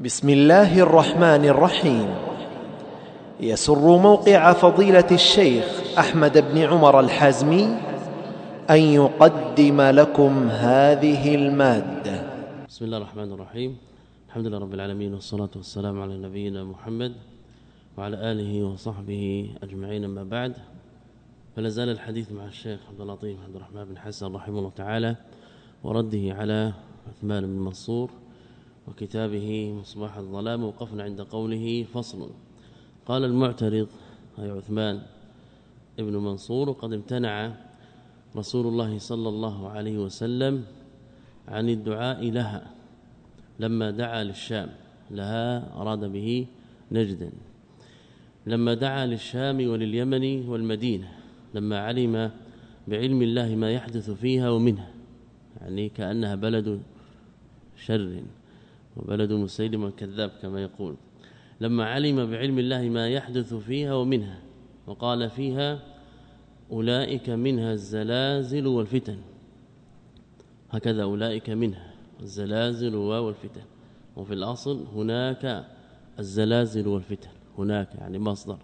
بسم الله الرحمن الرحيم. يسر موقع فضيلة الشيخ أحمد بن عمر الحازمي أن يقدم لكم هذه المادة. بسم الله الرحمن الرحيم. الحمد لله رب العالمين والصلاة والسلام على نبينا محمد وعلى آله وصحبه أجمعين أما بعد. فلا زال الحديث مع الشيخ عبد اللطيف عبد الرحمن بن حسن رحمه الله تعالى ورده على عثمان بن منصور وكتابه مصباح الظلام وقفنا عند قوله فصل. قال المعترض أي عثمان ابن منصور وقد امتنع رسول الله صلى الله عليه وسلم عن الدعاء لها لما دعا للشام لها أراد به نجدا. لما دعا للشام ولليمن والمدينة لما علم بعلم الله ما يحدث فيها ومنها يعني كأنها بلد شر. وبلد مسيلم الكذاب كما يقول. لما علم بعلم الله ما يحدث فيها ومنها وقال فيها أولئك منها الزلازل والفتن. هكذا أولئك منها الزلازل والفتن. وفي الأصل هناك الزلازل والفتن هناك يعني مصدر.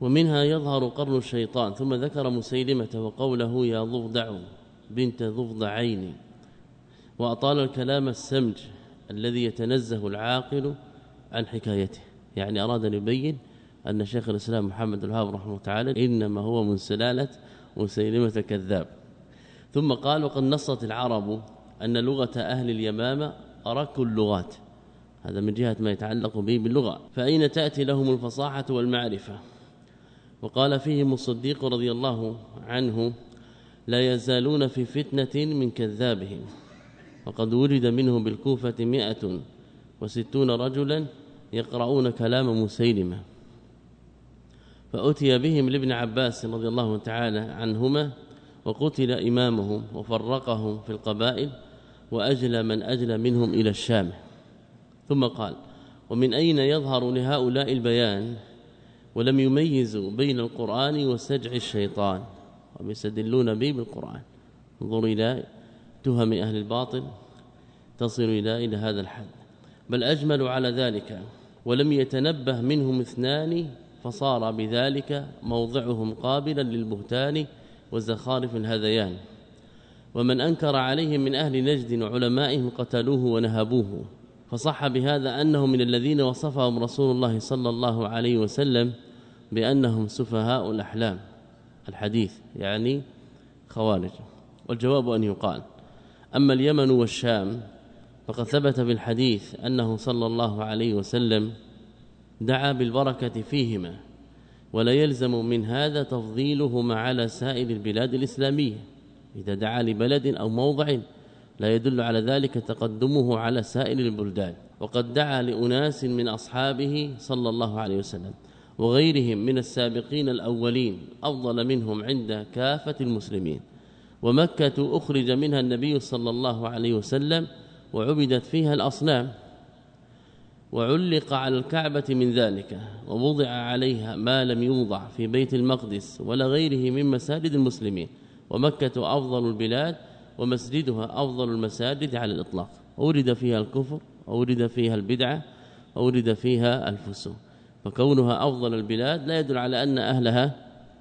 ومنها يظهر قرن الشيطان ثم ذكر مسيلمة وقوله يا ضفدع بنت ضفدعين. وأطال الكلام السمج الذي يتنزه العاقل عن حكايته. يعني أراد أن يبين أن شيخ الإسلام محمد الوهاب رحمه تعالى إنما هو من سلالة مسيلمة الكذاب ثم قال وقد نصت العرب أن لغة أهل اليمامة أرك اللغات. هذا من جهة ما يتعلق به باللغة. فأين تأتي لهم الفصاحة والمعرفة؟ وقال فيهم الصديق رضي الله عنه لا يزالون في فتنة من كذابهم. وقد وجد منهم بالكوفة مئة وستون رجلا يقرؤون كلام مسيلمة. فأتي بهم لابن عباس رضي الله تعالى عنهما وقتل إمامهم وفرقهم في القبائل وأجلى من أجلى منهم إلى الشام. ثم قال ومن أين يظهر لهؤلاء البيان؟ ولم يميزوا بين القرآن وسجع الشيطان. ويستدلون به بالقرآن. انظر إلى تهم أهل الباطل تصل إلى إلى هذا الحد. بل أجملوا على ذلك ولم يتنبه منهم اثنان فصار بذلك موضعهم قابلا للبهتان وزخارف الهذيان. ومن أنكر عليهم من أهل نجد وعلمائهم قتلوه ونهبوه فصح بهذا أنه من الذين وصفهم رسول الله صلى الله عليه وسلم بأنهم سفهاء الأحلام. الحديث يعني خوارج. والجواب أن يقال أما اليمن والشام فقد ثبت في الحديث أنه صلى الله عليه وسلم دعا بالبركة فيهما ولا يلزم من هذا تفضيلهما على سائر البلاد الإسلامية. إذا دعا لبلد أو موضع لا يدل على ذلك تقدمه على سائر البلدان. وقد دعا لأناس من أصحابه صلى الله عليه وسلم وغيرهم من السابقين الأولين أفضل منهم عند كافة المسلمين. ومكة أخرج منها النبي صلى الله عليه وسلم وعبدت فيها الأصنام. وعلق على الكعبة من ذلك ووضع عليها ما لم يوضع في بيت المقدس ولا غيره من مساجد المسلمين. ومكة أفضل البلاد ومسجدها أفضل المساجد على الإطلاق. أورد فيها الكفر أورد فيها البدعة أورد فيها الفسوق. فكونها أفضل البلاد لا يدل على أن أهلها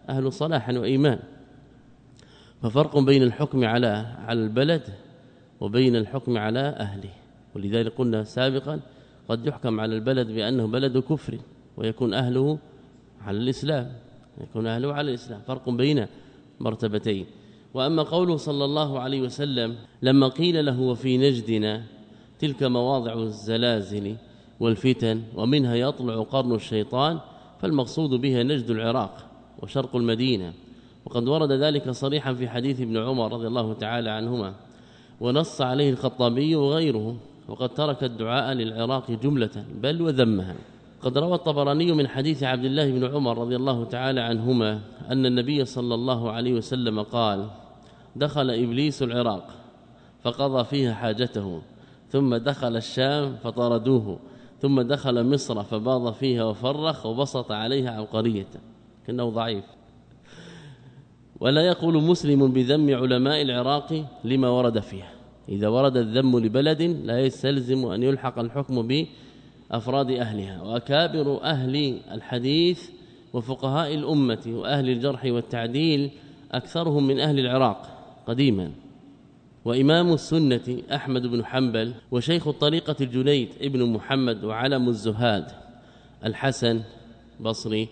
أهل صلاح وإيمان. ففرق بين الحكم على على البلد وبين الحكم على أهله. ولذلك قلنا سابقا قد يحكم على البلد بأنه بلد كفر ويكون أهله على الإسلام. يكون أهله على الإسلام. فرق بين مرتبتين. وأما قوله صلى الله عليه وسلم لما قيل له وفي نجدنا تلك مواضع الزلازل والفتن ومنها يطلع قرن الشيطان فالمقصود بها نجد العراق وشرق المدينة. وقد ورد ذلك صريحا في حديث ابن عمر رضي الله تعالى عنهما ونص عليه الخطابي وغيره وقد ترك الدعاء للعراق جملة بل وذمها. قد روى الطبراني من حديث عبد الله بن عمر رضي الله تعالى عنهما أن النبي صلى الله عليه وسلم قال دخل إبليس العراق فقضى فيها حاجته ثم دخل الشام فطردوه ثم دخل مصر فباض فيها وفرخ وبسط عليها عبقرية. كأنه ضعيف. ولا يقول مسلم بذم علماء العراق لما ورد فيها. إذا ورد الذم لبلد لا يستلزم أن يلحق الحكم بأفراد أهلها. وأكابر أهل الحديث وفقهاء الأمة وأهل الجرح والتعديل أكثرهم من أهل العراق قديما. وإمام السنة أحمد بن حنبل وشيخ الطريقة الجنيد ابن محمد وعلم الزهاد الحسن بصري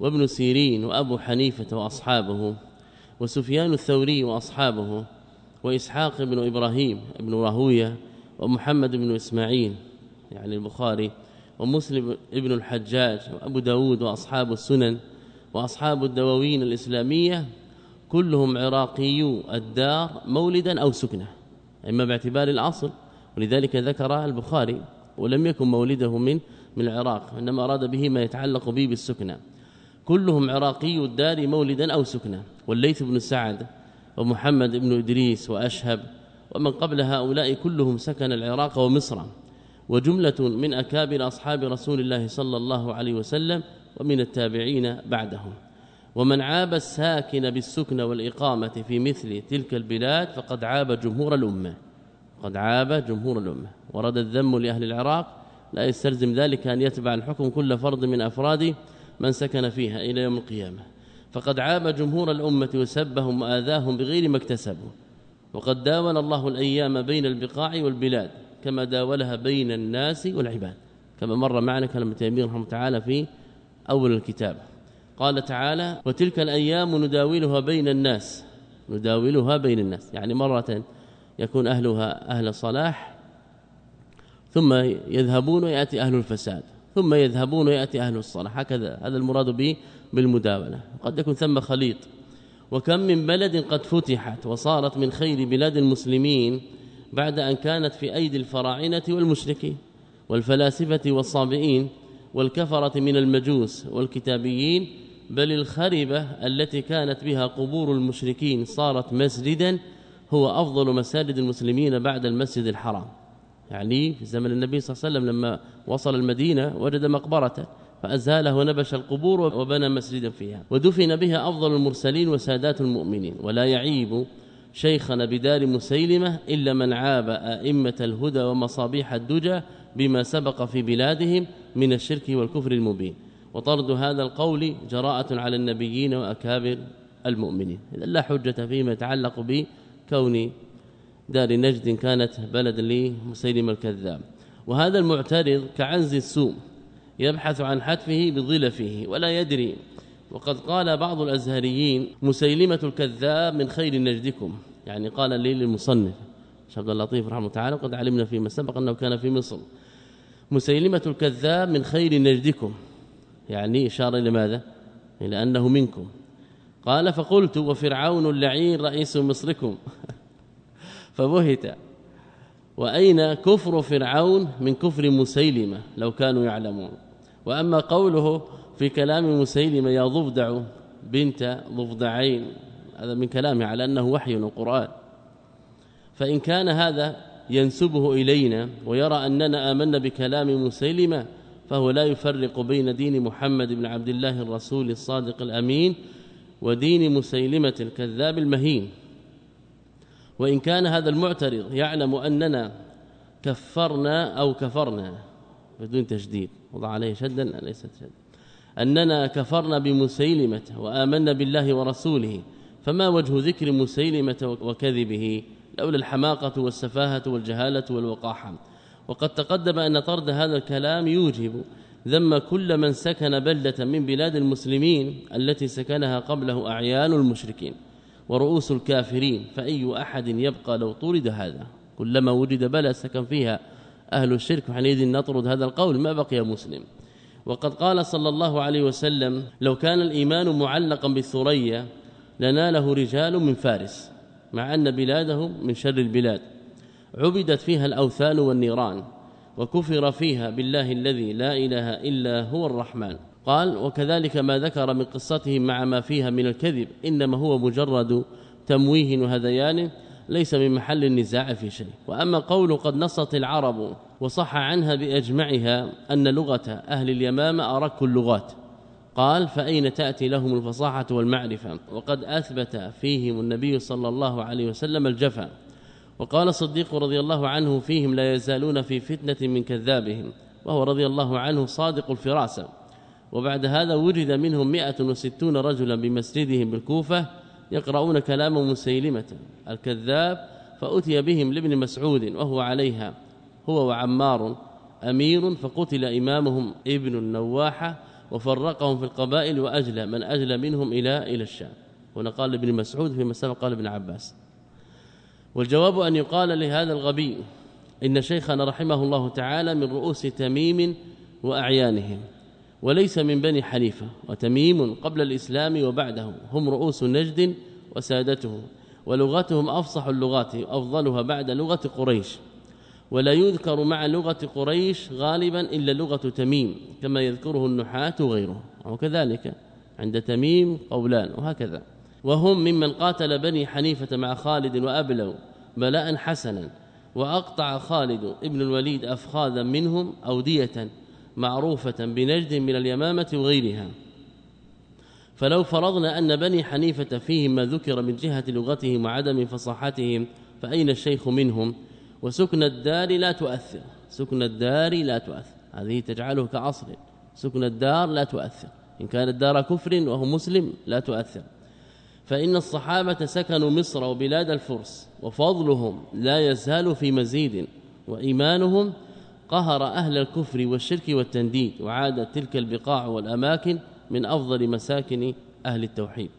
وابن سيرين وأبو حنيفة وأصحابه وسفيان الثوري وأصحابه وإسحاق بن إبراهيم بن راهوية ومحمد بن إسماعيل يعني البخاري ومسلم ابن الحجاج وأبو داود وأصحاب السنن وأصحاب الدواوين الإسلامية كلهم عراقيو الدار مولدا أو سكنة إما باعتبار الأصل ولذلك ذكر البخاري ولم يكن مولده من من العراق إنما أراد به ما يتعلق به بالسكنى كلهم عراقي الدار مولدا أو سكنى والليث بن سعد ومحمد بن إدريس وأشهب ومن قبل هؤلاء كلهم سكن العراق ومصر. وجملة من أكابر أصحاب رسول الله صلى الله عليه وسلم ومن التابعين بعدهم. ومن عاب الساكن بالسكن والإقامة في مثل تلك البلاد فقد عاب جمهور الأمة. قد عاب جمهور الأمة. ورد الذم لأهل العراق لا يستلزم ذلك أن يتبع الحكم كل فرد من أفراد من سكن فيها إلى يوم القيامة. فقد عاب جمهور الأمة وسبهم وآذاهم بغير ما اكتسبوا. وقد داول الله الأيام بين البقاع والبلاد كما داولها بين الناس والعباد. كما مر معنا كلام تيمية رحمه تعالى في أول الكتاب. قال تعالى وتلك الأيام نداولها بين الناس. نداولها بين الناس. يعني مرة يكون أهلها أهل صلاح ثم يذهبون ويأتي أهل الفساد. ثم يذهبون ويأتي أهل الصلاح هكذا هذا المراد به بالمداولة قد يكون ثم خليط. وكم من بلد قد فتحت وصارت من خير بلاد المسلمين بعد أن كانت في أيدي الفراعنة والمشركين والفلاسفة والصابئين والكفرة من المجوس والكتابيين بل الخربة التي كانت بها قبور المشركين صارت مسجدا هو أفضل مساجد المسلمين بعد المسجد الحرام. يعني في زمن النبي صلى الله عليه وسلم لما وصل المدينة وجد مقبرة فأزاله ونبش القبور وبنى مسجدا فيها. ودفن بها أفضل المرسلين وسادات المؤمنين. ولا يعيب شيخنا بدار مسيلمة إلا من عاب أئمة الهدى ومصابيح الدجى بما سبق في بلادهم من الشرك والكفر المبين. وطرد هذا القول جراءة على النبيين وأكابر المؤمنين. إذا لا حجة فيما يتعلق بكون دار نجد كانت بلد لمسيلم الكذاب. وهذا المعترض كعنز السوء يبحث عن حتفه بظلفه ولا يدري. وقد قال بعض الأزهريين مسيلمة الكذاب من خير نجدكم. يعني قال لي للمصنف عبد اللطيف رحمه تعالى قد علمنا فيما سبق أنه كان في مصر. مسيلمة الكذاب من خير نجدكم. يعني إشارة إلى ماذا؟ إلى أنه منكم. قال فقلت وفرعون اللعين رئيس مصركم. فبهت. وأين كفر فرعون من كفر مسيلمة؟ لو كانوا يعلمون. وأما قوله في كلام مسيلمة يا ضفدع بنت ضفدعين هذا من كلامه على أنه وحي وقران فإن كان هذا ينسبه إلينا ويرى أننا آمنا بكلام مسيلمة فهو لا يفرق بين دين محمد بن عبد الله الرسول الصادق الأمين ودين مسيلمة الكذاب المهين. وإن كان هذا المعترض يعلم أننا كفرنا أو كفرنا بدون تشديد وضع عليه شدا ليست شدا. أننا كفرنا بمسيلمة وآمنا بالله ورسوله فما وجه ذكر مسيلمة وكذبه؟ لولا الحماقة والسفاهة والجهالة والوقاحة. وقد تقدم أن طرد هذا الكلام يوجب ذم كل من سكن بلدة من بلاد المسلمين التي سكنها قبله أعيان المشركين. ورؤوس الكافرين فأي أحد يبقى لو طرد هذا؟ كلما وجد بلد سكن فيها أهل الشرك حينئذ نطرد هذا القول ما بقي مسلم. وقد قال صلى الله عليه وسلم لو كان الإيمان معلقا بالثريا لناله رجال من فارس مع أن بلادهم من شر البلاد. عبدت فيها الأوثان والنيران وكفر فيها بالله الذي لا إله إلا هو الرحمن. قال وكذلك ما ذكر من قصتهم مع ما فيها من الكذب إنما هو مجرد تمويه وهذيان ليس من محل النزاع في شيء. وأما قول قد نصت العرب وصح عنها بأجمعها أن لغة أهل اليمامة ارك اللغات. قال فأين تأتي لهم الفصاحة والمعرفة؟ وقد أثبت فيهم النبي صلى الله عليه وسلم الجفا. وقال الصديق رضي الله عنه فيهم لا يزالون في فتنة من كذابهم. وهو رضي الله عنه صادق الفراسة. وبعد هذا وجد منهم 160 رجلا بمسجدهم بالكوفة يقرؤون كلام مسيلمة الكذاب فأتي بهم لابن مسعود وهو عليها هو وعمار أمير فقتل إمامهم ابن النواحة وفرقهم في القبائل وأجلى من أجلى منهم إلى إلى الشام. هنا قال لابن مسعود فيما سبق قال ابن عباس. والجواب أن يقال لهذا الغبي إن شيخنا رحمه الله تعالى من رؤوس تميم وأعيانهم. وليس من بني حنيفة وتميم قبل الإسلام وبعده هم رؤوس نجد وسادته ولغتهم أفصح اللغات أفضلها بعد لغة قريش. ولا يذكر مع لغة قريش غالبا إلا لغة تميم كما يذكره النحاة وغيره وكذلك عند تميم قولان وهكذا. وهم ممن قاتل بني حنيفة مع خالد وأبلوا بلاء حسنا وأقطع خالد ابن الوليد أفخاذا منهم أودية. معروفة بنجد من اليمامة وغيرها. فلو فرضنا أن بني حنيفة فيهم ما ذكر من جهة لغتهم وعدم فصاحتهم فأين الشيخ منهم؟ وسكن الدار لا تؤثر. سكن الدار لا تؤثر. هذه تجعله كأصل. سكن الدار لا تؤثر. إن كان الدار كفر وهو مسلم لا تؤثر. فإن الصحابة سكنوا مصر وبلاد الفرس وفضلهم لا يزال في مزيد وإيمانهم قهر أهل الكفر والشرك والتنديد وعادت تلك البقاع والأماكن من أفضل مساكن أهل التوحيد.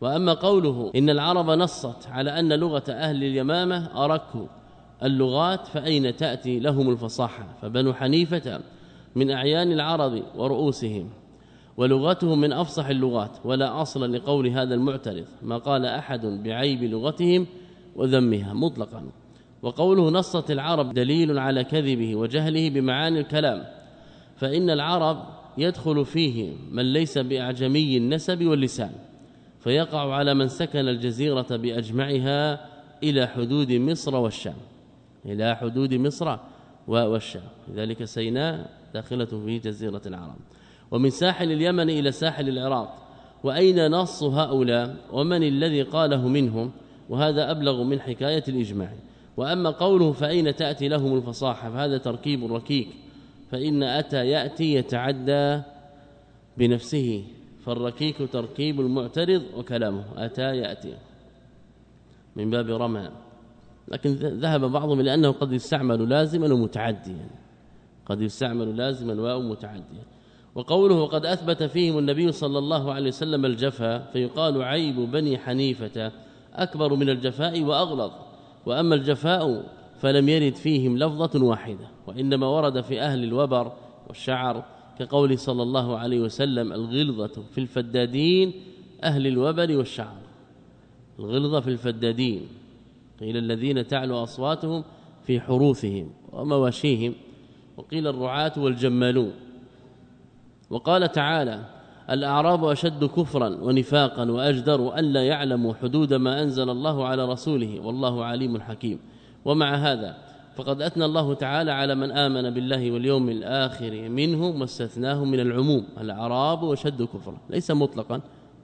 وأما قوله إن العرب نصت على أن لغة أهل اليمامة أرك اللغات فأين تأتي لهم الفصاحة؟ فبنو حنيفة من أعيان العرب ورؤوسهم ولغتهم من أفصح اللغات ولا أصل لقول هذا المعترض ما قال أحد بعيب لغتهم وذمها مطلقا. وقوله نصت العرب دليل على كذبه وجهله بمعاني الكلام فإن العرب يدخل فيه من ليس بأعجمي النسب واللسان فيقع على من سكن الجزيرة بأجمعها إلى حدود مصر والشام إلى حدود مصر والشام لذلك سيناء داخلة في جزيرة العرب. ومن ساحل اليمن إلى ساحل العراق وأين نص هؤلاء؟ ومن الذي قاله منهم؟ وهذا أبلغ من حكاية الإجماع. وأما قوله فأين تأتي لهم الفصاحة؟ فهذا تركيب ركيك. فإن أتى يأتي يتعدى بنفسه. فالركيك تركيب المعترض وكلامه. أتى يأتي. من باب رمى. لكن ذهب بعضهم إلى أنه قد يستعمل لازما ومتعديا. قد يستعمل لازما ومتعديا وقوله قد أثبت فيهم النبي صلى الله عليه وسلم الجفا فيقال عيب بني حنيفة أكبر من الجفاء وأغلظ. وأما الجفاء فلم يرد فيهم لفظة واحدة وإنما ورد في أهل الوبر والشعر كقول صلى الله عليه وسلم الغلظة في الفدادين أهل الوبر والشعر. الغلظة في الفدادين قيل الذين تعلو أصواتهم في حروثهم ومواشيهم وقيل الرعاة والجمالون. وقال تعالى الأعراب أشد كفرا ونفاقا وأجدر أن لا يعلموا حدود ما أنزل الله على رسوله والله عليم حكيم. ومع هذا فقد أثنى الله تعالى على من آمن بالله واليوم الآخر منهم واستثناه من العموم. الأعراب أشد كفرا ليس مطلقا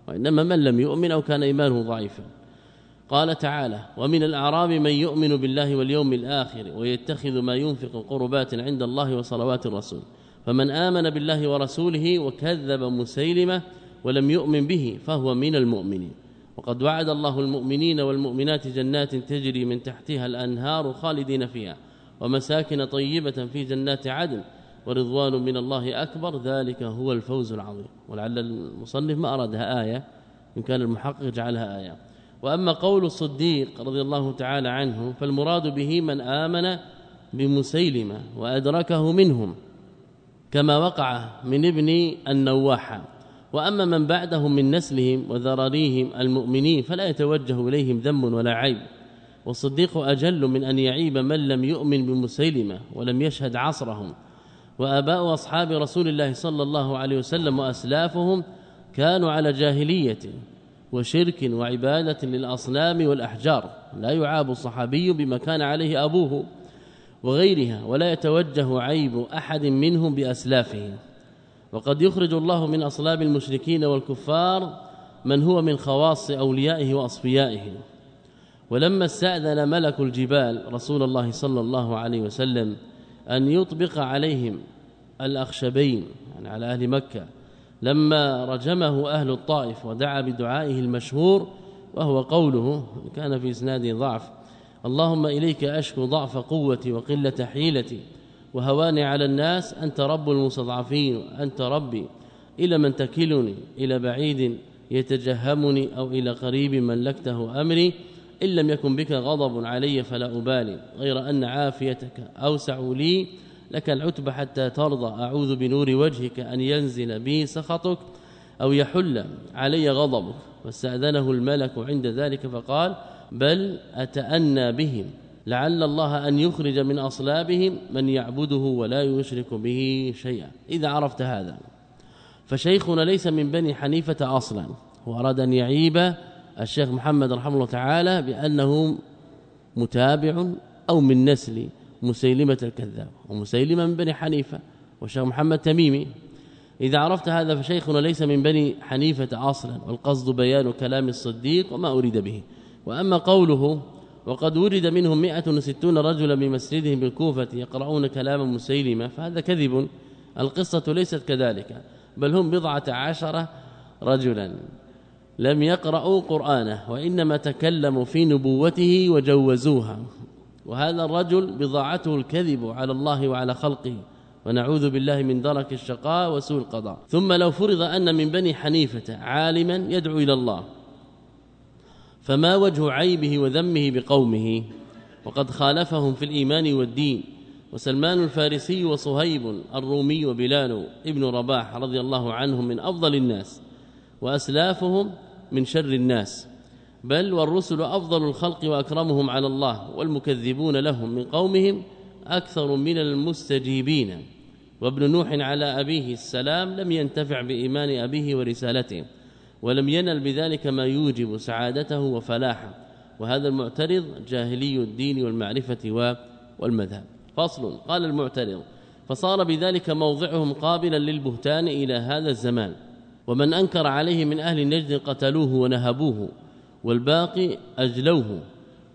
وإنما من لم يؤمن أو كان إيمانه ضعيفا. قال تعالى ومن الأعراب من يؤمن بالله واليوم الآخر ويتخذ ما ينفق قربات عند الله وصلوات الرسول. فمن آمن بالله ورسوله وكذب مسيلمة ولم يؤمن به فهو من المؤمنين. وقد وعد الله المؤمنين والمؤمنات جنات تجري من تحتها الأنهار خالدين فيها ومساكن طيبة في جنات عدن ورضوان من الله أكبر ذلك هو الفوز العظيم. ولعل المصنف ما أرادها آية إن كان المحقق جعلها آية. وأما قول الصديق رضي الله تعالى عنه فالمراد به من آمن بمسيلمة وأدركه منهم. كما وقع من ابن النواحة وأما من بعدهم من نسلهم وذراريهم المؤمنين فلا يتوجه إليهم ذم ولا عيب. والصديق أجل من أن يعيب من لم يؤمن بمسيلمة ولم يشهد عصرهم. وآباء أصحاب رسول الله صلى الله عليه وسلم وأسلافهم كانوا على جاهلية وشرك وعبادة للأصنام والأحجار. لا يعاب الصحابي بما كان عليه أبوه. وغيرها ولا يتوجه عيب أحد منهم بأسلافهم. وقد يخرج الله من أصلاب المشركين والكفار من هو من خواص أوليائه وأصفيائه. ولما استأذن ملك الجبال رسول الله صلى الله عليه وسلم أن يطبق عليهم الأخشبين يعني على أهل مكة لما رجمه أهل الطائف ودعا بدعائه المشهور وهو قوله كان في اسناده ضعف اللهم إليك أشكو ضعف قوتي وقلة حيلتي وهواني على الناس أنت رب المستضعفين أنت ربي. إلى من تكلني إلى بعيد يتجهمني أو إلى قريب ملكته أمري. إن لم يكن بك غضب علي فلا أبالي. غير أن عافيتك أوسع لي. لك العتب حتى ترضى. أعوذ بنور وجهك أن ينزل بي سخطك أو يحل علي غضبك. واستأذنه الملك عند ذلك فقال بل أتأنى بهم. لعل الله أن يخرج من أصلابهم من يعبده ولا يشرك به شيئا. إذا عرفت هذا فشيخنا ليس من بني حنيفة أصلا. وأراد أن يعيب الشيخ محمد رحمه الله تعالى بأنه متابع أو من نسل مسيلمة الكذاب ومسيلمة من بني حنيفة والشيخ محمد تميمي. إذا عرفت هذا فشيخنا ليس من بني حنيفة أصلا. والقصد بيان كلام الصديق وما أريد به. وأما قوله وقد ورد منهم 160 رجلا بمسجدهم بالكوفة يقرؤون كلام مسيلمة فهذا كذب. القصة ليست كذلك بل هم بضعة عشر رجلا. لم يقرأوا قرآنه وإنما تكلموا في نبوته وجوزوها. وهذا الرجل بضاعته الكذب على الله وعلى خلقه. ونعوذ بالله من درك الشقاء وسوء القضاء. ثم لو فرض أن من بني حنيفة عالما يدعو إلى الله. فما وجه عيبه وذمه بقومه؟ وقد خالفهم في الإيمان والدين وسلمان الفارسي وصهيب الرومي وبلال ابن رباح رضي الله عنهم من أفضل الناس وأسلافهم من شر الناس بل والرسل أفضل الخلق وأكرمهم على الله والمكذبون لهم من قومهم أكثر من المستجيبين. وابن نوح على أبيه السلام لم ينتفع بإيمان أبيه ورسالته. ولم ينل بذلك ما يوجب سعادته وفلاحه وهذا المعترض جاهلي الدين والمعرفة والمذهب. فصل. قال المعترض فصار بذلك موضعهم قابلا للبهتان إلى هذا الزمان ومن أنكر عليه من أهل النجد قتلوه ونهبوه والباقي أجلوه.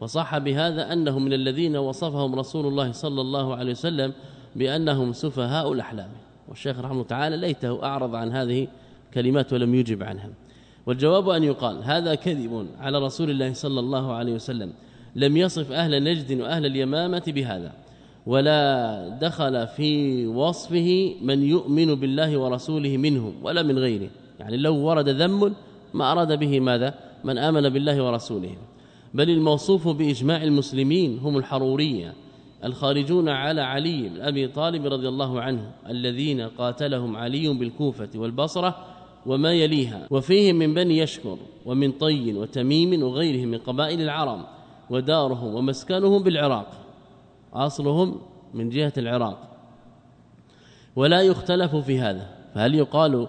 وصح بهذا أنه من الذين وصفهم رسول الله صلى الله عليه وسلم بأنهم سفهاء الأحلام. والشيخ رحمه الله تعالى ليته أعرض عن هذه كلمات ولم يجب عنها. والجواب أن يقال هذا كذب على رسول الله صلى الله عليه وسلم. لم يصف أهل نجد وأهل اليمامة بهذا ولا دخل في وصفه من يؤمن بالله ورسوله منهم ولا من غيره. يعني لو ورد ذم ما أراد به ماذا؟ من آمن بالله ورسوله. بل الموصوف بإجماع المسلمين هم الحرورية الخارجون على علي بن أبي طالب رضي الله عنه الذين قاتلهم علي بالكوفة والبصرة وما يليها. وفيهم من بني يشكر ومن طي وتميم وغيرهم من قبائل العرب ودارهم ومسكنهم بالعراق. أصلهم من جهة العراق. ولا يختلف في هذا. فهل يقال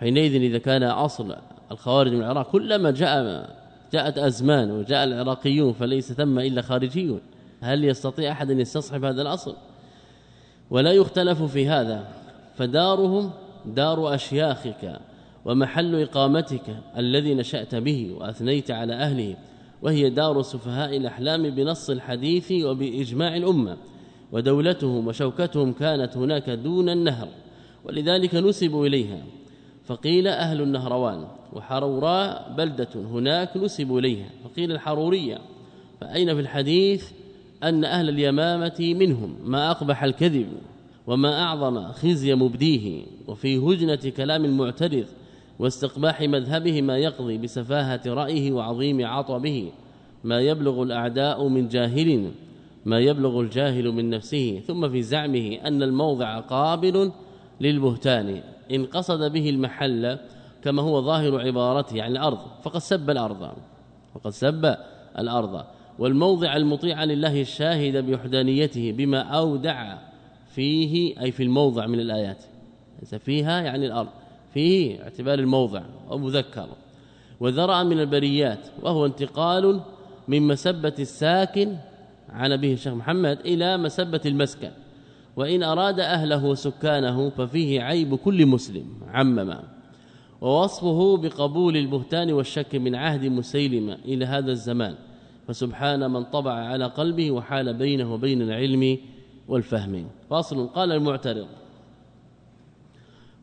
حينئذ إذا كان أصل الخوارج من العراق كلما جاء جاءت أزمان وجاء العراقيون فليس ثم إلا خارجيون؟ هل يستطيع أحد أن يستصحب هذا الأصل؟ ولا يختلف في هذا. فدارهم دار أشياخك. ومحل إقامتك الذي نشأت به وأثنيت على أهله وهي دار سفهاء الأحلام بنص الحديث وبإجماع الأمة ودولتهم وشوكتهم كانت هناك دون النهر ولذلك نسبوا إليها. فقيل أهل النهروان وحروراء بلدة هناك نسبوا إليها. فقيل الحرورية فأين في الحديث أن أهل اليمامة منهم؟ ما أقبح الكذب وما أعظم خزي مبديه وفي هجنة كلام المعترض واستقباح مذهبه ما يقضي بسفاهة رأيه وعظيم عطبه. ما يبلغ الأعداء من جاهل ما يبلغ الجاهل من نفسه. ثم في زعمه أن الموضع قابل للبهتان. إن قصد به المحل كما هو ظاهر عبارته عن الأرض فقد سب الأرض فقد سب الأرض. والموضع المطيع لله الشاهد بوحدانيته بما أودع فيه أي في الموضع من الآيات. فيها يعني الأرض. فيه اعتبار الموضع ومذكر وذرع من البريات وهو انتقال من مسبة الساكن عن به الشيخ محمد إلى مسبة المسكن وإن أراد أهله وسكانه ففيه عيب كل مسلم عمما ووصفه بقبول البهتان والشك من عهد مسيلمة إلى هذا الزمان فسبحان من طبع على قلبه وحال بينه وبين العلم والفهم. فاصل قال المعترض.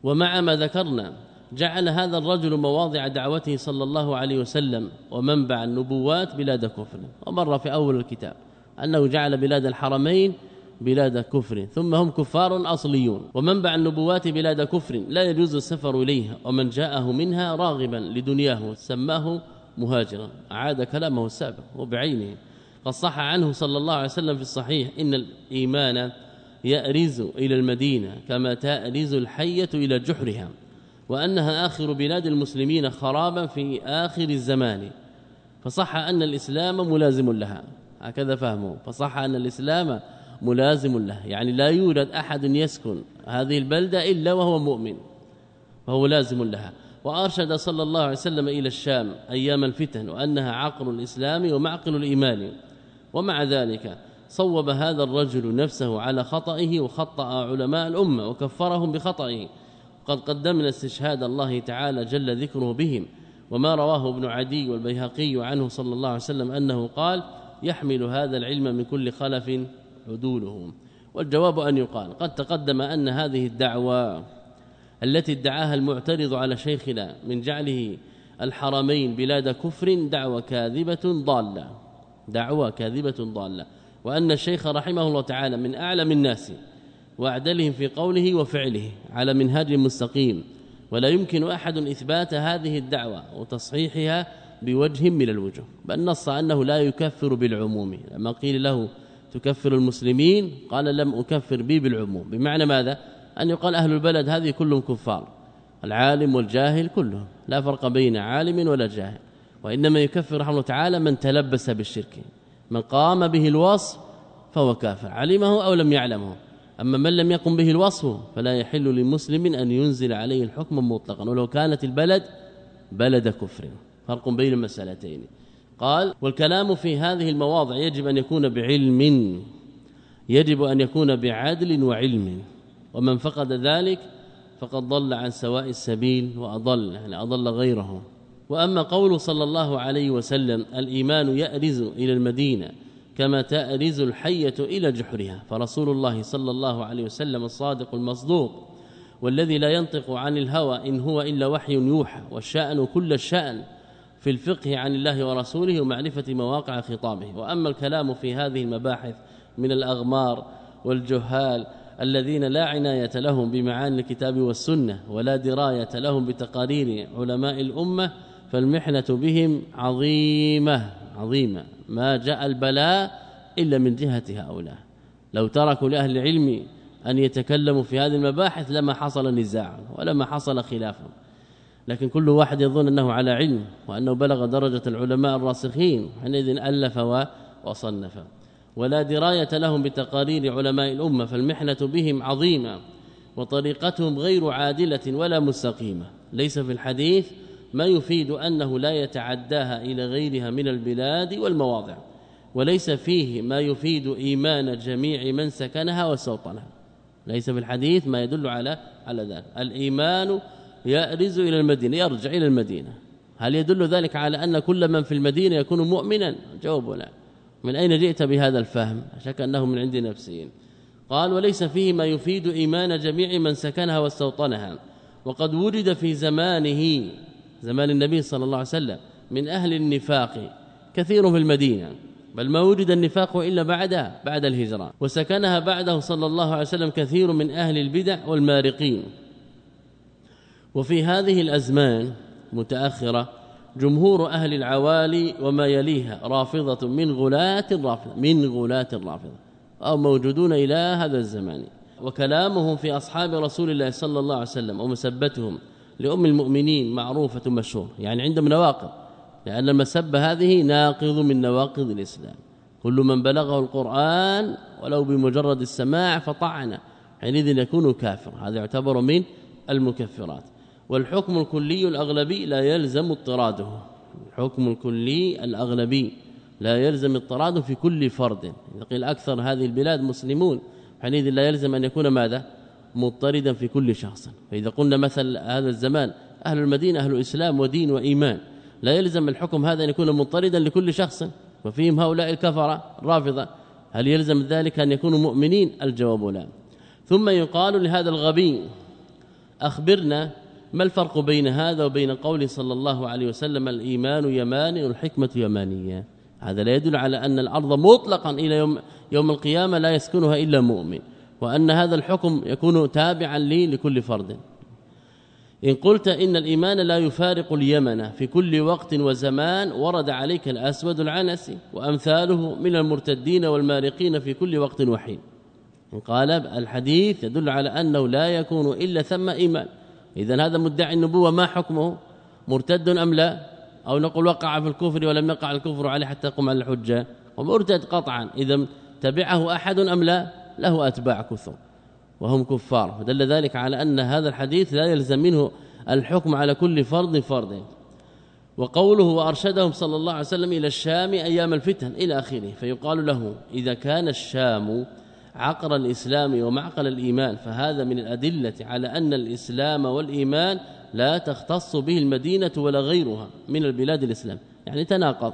ومع ما ذكرنا جعل هذا الرجل مواضع دعوته صلى الله عليه وسلم ومنبع النبوات بلاد كفر. ومر في أول الكتاب أنه جعل بلاد الحرمين بلاد كفر. ثم هم كفار أصليون. ومنبع النبوات بلاد كفر لا يجوز السفر إليها. ومن جاءه منها راغبا لدنياه سماه مهاجرا. أعاد كلامه السابق وبعينه. قد صح عنه صلى الله عليه وسلم في الصحيح إن الإيمان يأرز إلى المدينة كما تأرز الحية إلى جحرها وأنها آخر بلاد المسلمين خرابا في آخر الزمان. فصح أن الإسلام ملازم لها. هكذا فهمه فصح أن الإسلام ملازم له. يعني لا يوجد أحد يسكن هذه البلدة إلا وهو مؤمن وهو لازم لها. وأرشد صلى الله عليه وسلم إلى الشام أيام الفتن وأنها عقل الإسلام ومعقل الإيمان. ومع ذلك صوب هذا الرجل نفسه على خطئه وخطأ علماء الأمة وكفرهم بخطئه. قد قدمنا استشهاد الله تعالى جل ذكره بهم. وما رواه ابن عدي والبيهقي عنه صلى الله عليه وسلم أنه قال يحمل هذا العلم من كل خلف عدوله والجواب أن يقال قد تقدم أن هذه الدعوة التي ادعاها المعترض على شيخنا من جعله الحرمين بلاد كفر دعوة كاذبة ضالة دعوة كاذبة ضالة. وأن الشيخ رحمه الله تعالى من أعلم الناس وأعدلهم في قوله وفعله على منهاج مستقيم ولا يمكن أحد إثبات هذه الدعوة وتصحيحها بوجه من الوجوه بل نص أنه لا يكفر بالعموم. لما قيل له تكفر المسلمين قال لم أكفر بي بالعموم. بمعنى ماذا؟ أن يقال أهل البلد هذه كلهم كفار العالم والجاهل كلهم لا فرق بين عالم ولا جاهل. وإنما يكفر رحمه الله تعالى من تلبس بالشرك. من قام به الوصف فهو كافر. علمه أو لم يعلمه. أما من لم يقم به الوصف فلا يحل لمسلم أن ينزل عليه الحكم مطلقا. ولو كانت البلد بلد كفر. فرق بين المسألتين. قال والكلام في هذه المواضع يجب أن يكون بعلم. يجب أن يكون بعدل وعلم. ومن فقد ذلك فقد ضل عن سواء السبيل وأضل يعني أضل غيره. وأما قول صلى الله عليه وسلم الإيمان يأرز إلى المدينة كما تأرز الحية إلى جحرها. فرسول الله صلى الله عليه وسلم الصادق المصدوق والذي لا ينطق عن الهوى إن هو إلا وحي يوحى والشأن كل الشأن في الفقه عن الله ورسوله ومعرفة مواقع خطابه. وأما الكلام في هذه المباحث من الأغمار والجهال الذين لا عناية لهم بمعاني الكتاب والسنة ولا دراية لهم بتقارير علماء الأمة فالمحنة بهم عظيمة عظيمة. ما جاء البلاء إلا من جهة هؤلاء. لو تركوا لأهل العلم أن يتكلموا في هذه المباحث لما حصل نزاع ولما حصل خلاف. لكن كل واحد يظن أنه على علم وأنه بلغ درجة العلماء الراسخين حينئذ ألف وصنف. ولا دراية لهم بتقارير علماء الأمة فالمحنة بهم عظيمة وطريقتهم غير عادلة ولا مستقيمة. ليس في الحديث ما يفيد أنه لا يتعداها إلى غيرها من البلاد والمواضع وليس فيه ما يفيد إيمان جميع من سكنها وسوطنها. ليس في الحديث ما يدل على على ذلك. الإيمان يأرز إلى المدينة يرجع إلى المدينة. هل يدل ذلك على أن كل من في المدينة يكون مؤمنا؟ جواب لا. من أين جئت بهذا الفهم؟ شك أنه من عند نفسين. قال وليس فيه ما يفيد إيمان جميع من سكنها واستوطنها. وقد وجد في زمانه زمان النبي صلى الله عليه وسلم من أهل النفاق كثير في المدينة. بل ما وجد النفاق إلا بعدها بعد الهجرة. وسكنها بعده صلى الله عليه وسلم كثير من أهل البدع والمارقين. وفي هذه الأزمان متأخرة جمهور أهل العوالي وما يليها رافضة من غلاة الرافضة من غلاة الرافضة. أو موجودون إلى هذا الزمان. وكلامهم في أصحاب رسول الله صلى الله عليه وسلم ومسبتهم لأم المؤمنين معروفة مشهور يعني عندهم نواقض لأن المسبة هذه ناقض من نواقض الإسلام. كل من بلغه القرآن ولو بمجرد السماع فطعن حينئذ يكون كافر هذا يعتبر من المكفرات. والحكم الكلي الأغلبي لا يلزم اضطراده. الحكم الكلي الأغلبي لا يلزم اضطراده في كل فرد. قيل أكثر هذه البلاد مسلمون حينئذ لا يلزم أن يكون ماذا؟ مضطردا في كل شخص. فإذا قلنا مثل هذا الزمان أهل المدينة أهل الإسلام ودين وإيمان. لا يلزم الحكم هذا أن يكون مضطردا لكل شخص. وفيهم هؤلاء الكفرة الرافضة. هل يلزم ذلك أن يكونوا مؤمنين؟ الجواب لا. ثم يقال لهذا الغبي أخبرنا ما الفرق بين هذا وبين قول صلى الله عليه وسلم الإيمان يماني والحكمة يمانية. هذا لا يدل على أن الأرض مطلقا إلى يوم يوم القيامة لا يسكنها إلا مؤمن. وأن هذا الحكم يكون تابعا لي لكل فرد. إن قلت إن الإيمان لا يفارق اليمن في كل وقت وزمان ورد عليك الأسود العنسي وأمثاله من المرتدين والمارقين في كل وقت وحين. قال الحديث يدل على أنه لا يكون إلا ثم إيمان. إذا هذا مدعي النبوة ما حكمه؟ مرتد أم لا؟ أو نقول وقع في الكفر ولم يقع الكفر عليه حتى يقوم على الحجة؟ ومرتد قطعا. إذا تبعه أحد أم لا؟ له أتباع كثر وهم كفار. فدل ذلك على أن هذا الحديث لا يلزم منه الحكم على كل فرض فرض وقوله وأرشدهم صلى الله عليه وسلم إلى الشام أيام الفتن إلى آخره فيقال له إذا كان الشام عقر الإسلام ومعقل الإيمان فهذا من الأدلة على أن الإسلام والإيمان لا تختص به المدينة ولا غيرها من البلاد الإسلام. يعني تناقض.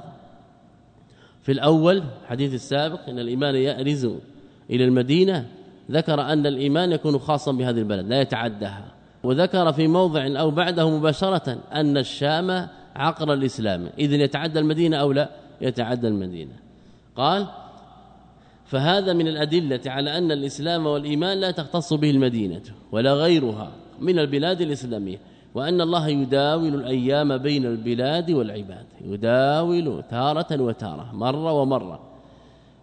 في الأول حديث السابق أن الإيمان يأرز إلى المدينة ذكر أن الإيمان يكون خاصا بهذه البلد لا يتعدها وذكر في موضع أو بعده مباشرة أن الشام عقر الإسلام. إذن يتعدى المدينة أو لا؟ يتعدى المدينة. قال فهذا من الأدلة على أن الإسلام والإيمان لا تختص به المدينة ولا غيرها من البلاد الإسلامية وأن الله يداول الأيام بين البلاد والعباد يداول تارة وتارة مرة ومرة.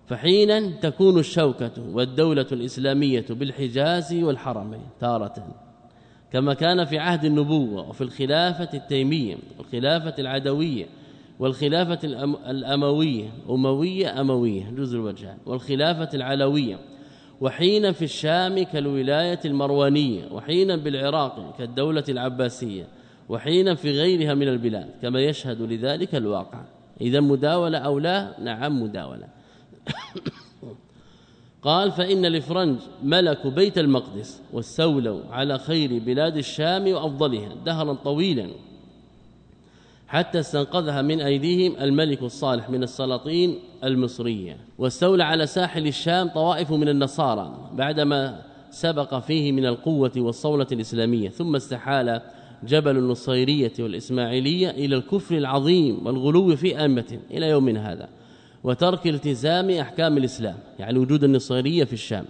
فحينا تكون الشوكة والدولة الإسلامية بالحجاز والحرمين تارة كما كان في عهد النبوة وفي الخلافة التيمية والخلافة العدوية والخلافة الأموية أموية أموية جزء الوجهان والخلافة العلوية وحينا في الشام كالولاية المروانية وحينا بالعراق كالدولة العباسية وحينا في غيرها من البلاد كما يشهد لذلك الواقع. إذا مداولة أو لا؟ نعم مداولة. قال فإن الإفرنج ملكوا بيت المقدس واستولوا على خير بلاد الشام وأفضلها دهرا طويلا حتى استنقذها من أيديهم الملك الصالح من السلاطين المصرية. واستولى على ساحل الشام طوائف من النصارى بعدما سبق فيه من القوة والصولة الإسلامية. ثم استحال جبل النصيرية والإسماعيلية إلى الكفر العظيم والغلو في أمة إلى يوم هذا. وترك التزام أحكام الإسلام يعني وجود النصيرية في الشام.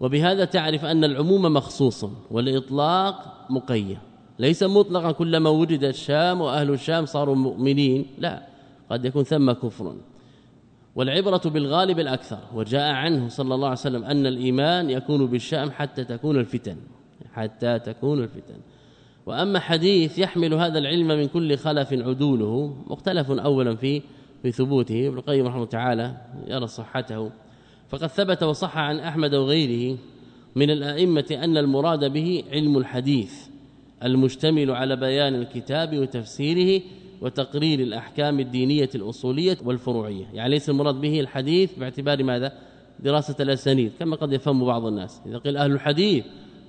وبهذا تعرف أن العموم مخصوص والإطلاق مقيد ليس مطلقا كلما وجد الشام وأهل الشام صاروا مؤمنين لا قد يكون ثم كفر. والعبرة بالغالب الأكثر وجاء عنه صلى الله عليه وسلم أن الإيمان يكون بالشام حتى تكون الفتن حتى تكون الفتن. وأما حديث يحمل هذا العلم من كل خلف عدوله مختلف أولا في في ثبوته ابن القيم رحمه تعالى يرى صحته. فقد ثبت وصح عن أحمد وغيره من الأئمة أن المراد به علم الحديث المشتمل على بيان الكتاب وتفسيره وتقرير الأحكام الدينية الأصولية والفروعية. يعني ليس المراد به الحديث باعتبار ماذا؟ دراسة الأسانيد كما قد يفهم بعض الناس. إذا قيل أهل الحديث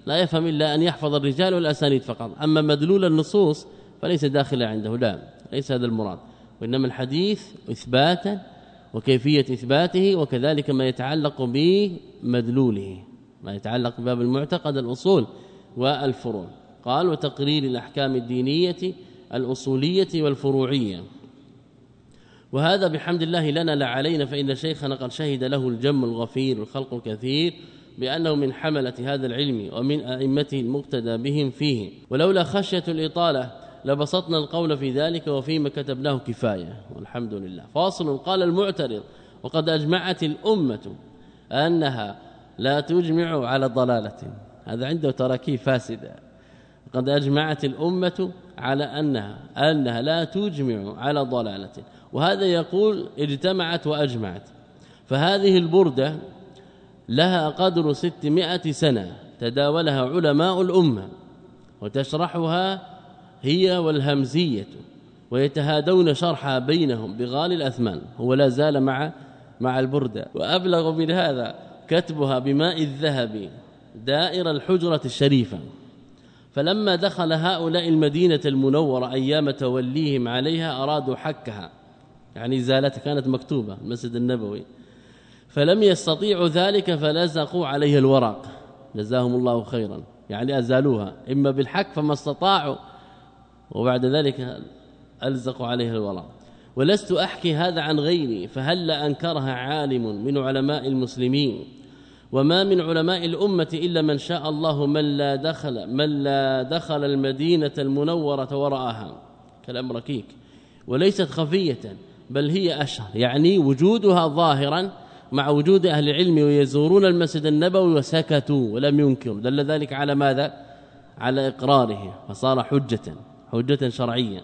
لا يفهم إلا أن يحفظ الرجال والأسانيد فقط. أما مدلول النصوص فليس داخل عنده لا ليس هذا المراد. وإنما الحديث إثباتا وكيفية إثباته وكذلك ما يتعلق بمدلوله ما يتعلق بباب المعتقد الأصول والفروع. قال وتقرير الأحكام الدينية الأصولية والفروعية. وهذا بحمد الله لنا لا علينا فإن شيخنا قد شهد له الجم الغفير والخلق الكثير بأنه من حملة هذا العلم ومن أئمته المقتدى بهم فيه. ولولا خشية الإطالة لبسطنا القول في ذلك وفيما كتبناه كفاية والحمد لله. فاصل قال المعترض وقد أجمعت الأمة أنها لا تجمع على ضلالة. هذا عنده تراكيب فاسدة. قد أجمعت الأمة على أنها أنها لا تجمع على ضلالة. وهذا يقول اجتمعت وأجمعت. فهذه البردة لها قدر 600 سنة تداولها علماء الأمة وتشرحها هي والهمزية ويتهادون شرحها بينهم بغالي الاثمان هو لا زال مع مع البرده وأبلغ من هذا كتبها بماء الذهب دائر الحجرة الشريفة. فلما دخل هؤلاء المدينة المنورة أيام توليهم عليها أرادوا حكها. يعني ازالتها كانت مكتوبة المسجد النبوي. فلم يستطيعوا ذلك فلزقوا عليه الورق. جزاهم الله خيرا. يعني أزالوها. إما بالحك فما استطاعوا وبعد ذلك الزقوا عليه الورق ولست أحكي هذا عن غيري فهل أنكرها عالم من علماء المسلمين؟ وما من علماء الأمة إلا من شاء الله من لا دخل من لا دخل المدينة المنورة وراها كلام ركيك. وليست خفية بل هي أشهر. يعني وجودها ظاهرا مع وجود أهل العلم ويزورون المسجد النبوي وسكتوا ولم ينكروا. دل ذلك على ماذا؟ على إقراره. فصار حجة. حجة شرعية.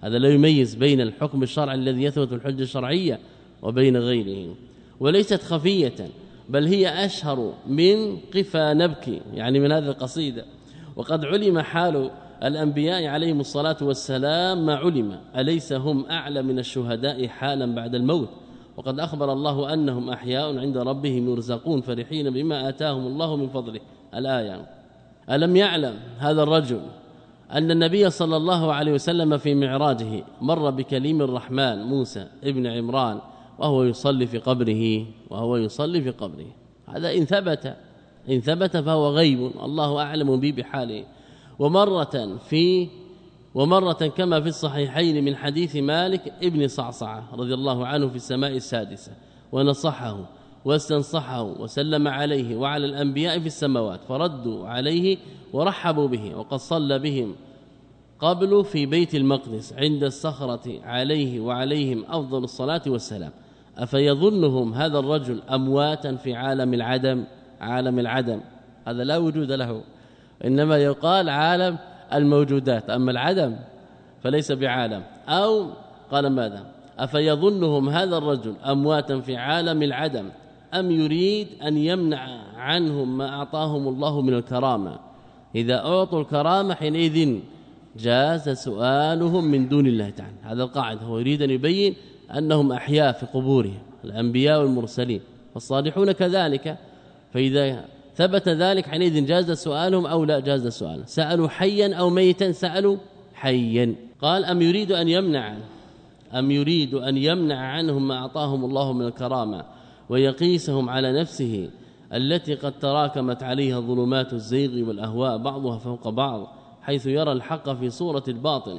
هذا لا يميز بين الحكم الشرعي الذي يثبت الحجة الشرعية وبين غيره. وليست خفية بل هي أشهر من قفا نبكي يعني من هذه القصيدة. وقد علم حال الأنبياء عليهم الصلاة والسلام ما علم. أليس هم أعلى من الشهداء حالا بعد الموت؟ وقد أخبر الله أنهم أحياء عند ربهم يرزقون فرحين بما آتاهم الله من فضله. الآية ألم يعلم هذا الرجل أن النبي صلى الله عليه وسلم في معراجه مر بكليم الرحمن موسى ابن عمران وهو يصلي في قبره وهو يصلي في قبره. هذا إن ثبت إن ثبت فهو غيب الله أعلم به بحاله. ومرة في ومرة كما في الصحيحين من حديث مالك ابن صعصعة رضي الله عنه في السماء السادسة ونصحه. واستنصحه وسلم عليه وعلى الأنبياء في السماوات فردوا عليه ورحبوا به وقد صلى بهم قبل في بيت المقدس عند الصخرة عليه وعليهم أفضل الصلاة والسلام. أفيظنهم هذا الرجل أمواتا في عالم العدم؟ عالم العدم. هذا لا وجود له. إنما يقال عالم الموجودات. أما العدم فليس بعالم. أو قال ماذا؟ أفيظنهم هذا الرجل أمواتا في عالم العدم؟ أم يريد أن يمنع عنهم ما أعطاهم الله من الكرامة؟ إذا أعطوا الكرامة حينئذ جاز سؤالهم من دون الله تعالى. هذا القاعدة. هو يريد أن يبين أنهم أحياء في قبورهم الأنبياء والمرسلين والصالحون كذلك. فإذا ثبت ذلك حينئذ جاز سؤالهم أو لا جاز السؤال سألوا حيا أو ميتا؟ سألوا حيا. قال أم يريد أن يمنع؟ أم يريد أن يمنع عنهم ما أعطاهم الله من الكرامة؟ ويقيسهم على نفسه التي قد تراكمت عليها ظلمات الزيغ والأهواء بعضها فوق بعض حيث يرى الحق في صورة الباطل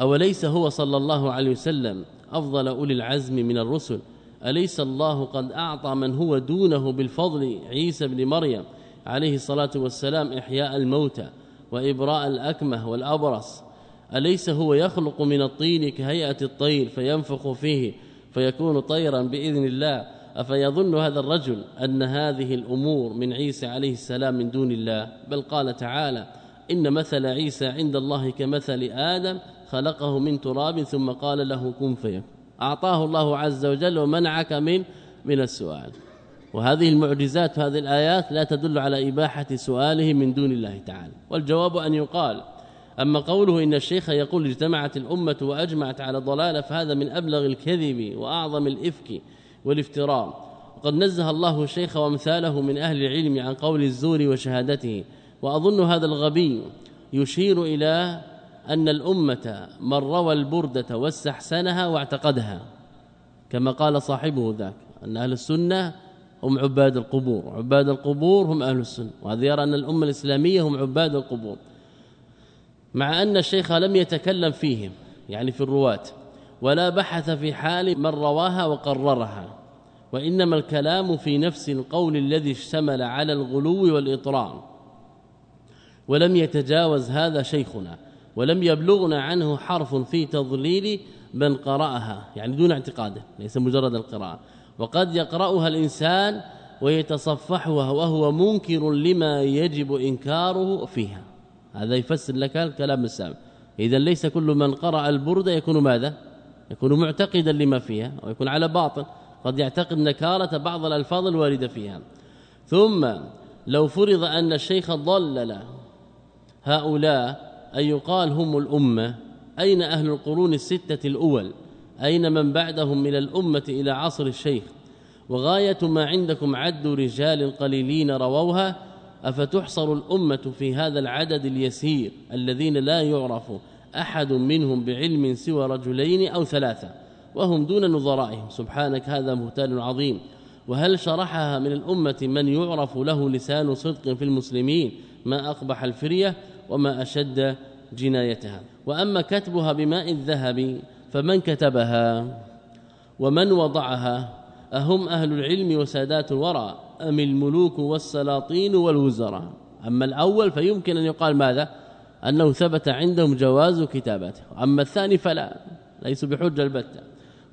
أوليس هو صلى الله عليه وسلم أفضل أولي العزم من الرسل؟ أليس الله قد أعطى من هو دونه بالفضل عيسى بن مريم عليه الصلاة والسلام إحياء الموتى وإبراء الأكمه والأبرص؟ أليس هو يخلق من الطين كهيئة الطير فينفخ فيه فيكون طيرا بإذن الله. أفيظن هذا الرجل أن هذه الأمور من عيسى عليه السلام من دون الله؟ بل قال تعالى إن مثل عيسى عند الله كمثل آدم خلقه من تراب ثم قال له كن فيكون. أعطاه الله عز وجل ومنعك من من السؤال. وهذه المعجزات وهذه الآيات لا تدل على إباحة سؤاله من دون الله تعالى. والجواب أن يقال أما قوله إن الشيخ يقول اجتمعت الأمة وأجمعت على ضلالة فهذا من أبلغ الكذب وأعظم الإفك والافتراء. وقد نزه الله الشيخ وأمثاله من أهل العلم عن قول الزور وشهادته وأظن هذا الغبي يشير إلى أن الأمة من روى البردة واستحسنها واعتقدها كما قال صاحبه ذاك أن أهل السنة هم عباد القبور عباد القبور هم أهل السنة وهذا يرى أن الأمة الإسلامية هم عباد القبور. مع أن الشيخ لم يتكلم فيهم يعني في الرواة. ولا بحث في حال من رواها وقررها. وإنما الكلام في نفس القول الذي اشتمل على الغلو والإطرام. ولم يتجاوز هذا شيخنا. ولم يبلغنا عنه حرف في تضليل من قرأها يعني دون اعتقاده ليس مجرد القراءة. وقد يقرأها الإنسان ويتصفحها وهو منكر لما يجب إنكاره فيها. هذا يفسر لك الكلام السابق. إذا ليس كل من قرأ البردة يكون ماذا؟ يكون معتقدا لما فيها ويكون على باطل. قد يعتقد نكارة بعض الألفاظ الواردة فيها. ثم لو فرض أن الشيخ ضلل هؤلاء أن يقال هم الأمة. أين أهل القرون الستة الأول؟ أين من بعدهم من الأمة إلى عصر الشيخ؟ وغاية ما عندكم عد رجال قليلين رووها أفتحصر الأمة في هذا العدد اليسير الذين لا يعرف أحد منهم بعلم سوى رجلين أو ثلاثة وهم دون نظرائهم. سبحانك هذا مهتال عظيم. وهل شرحها من الأمة من يعرف له لسان صدق في المسلمين؟ ما أقبح الفرية وما أشد جنايتها. وأما كتبها بماء الذهب فمن كتبها؟ ومن وضعها؟ أهم أهل العلم وسادات الورى. أم الملوك والسلاطين والوزراء. أما الأول فيمكن أن يقال ماذا؟ أنه ثبت عندهم جواز كتابته. أما الثاني فلا ليس بحجة البتة.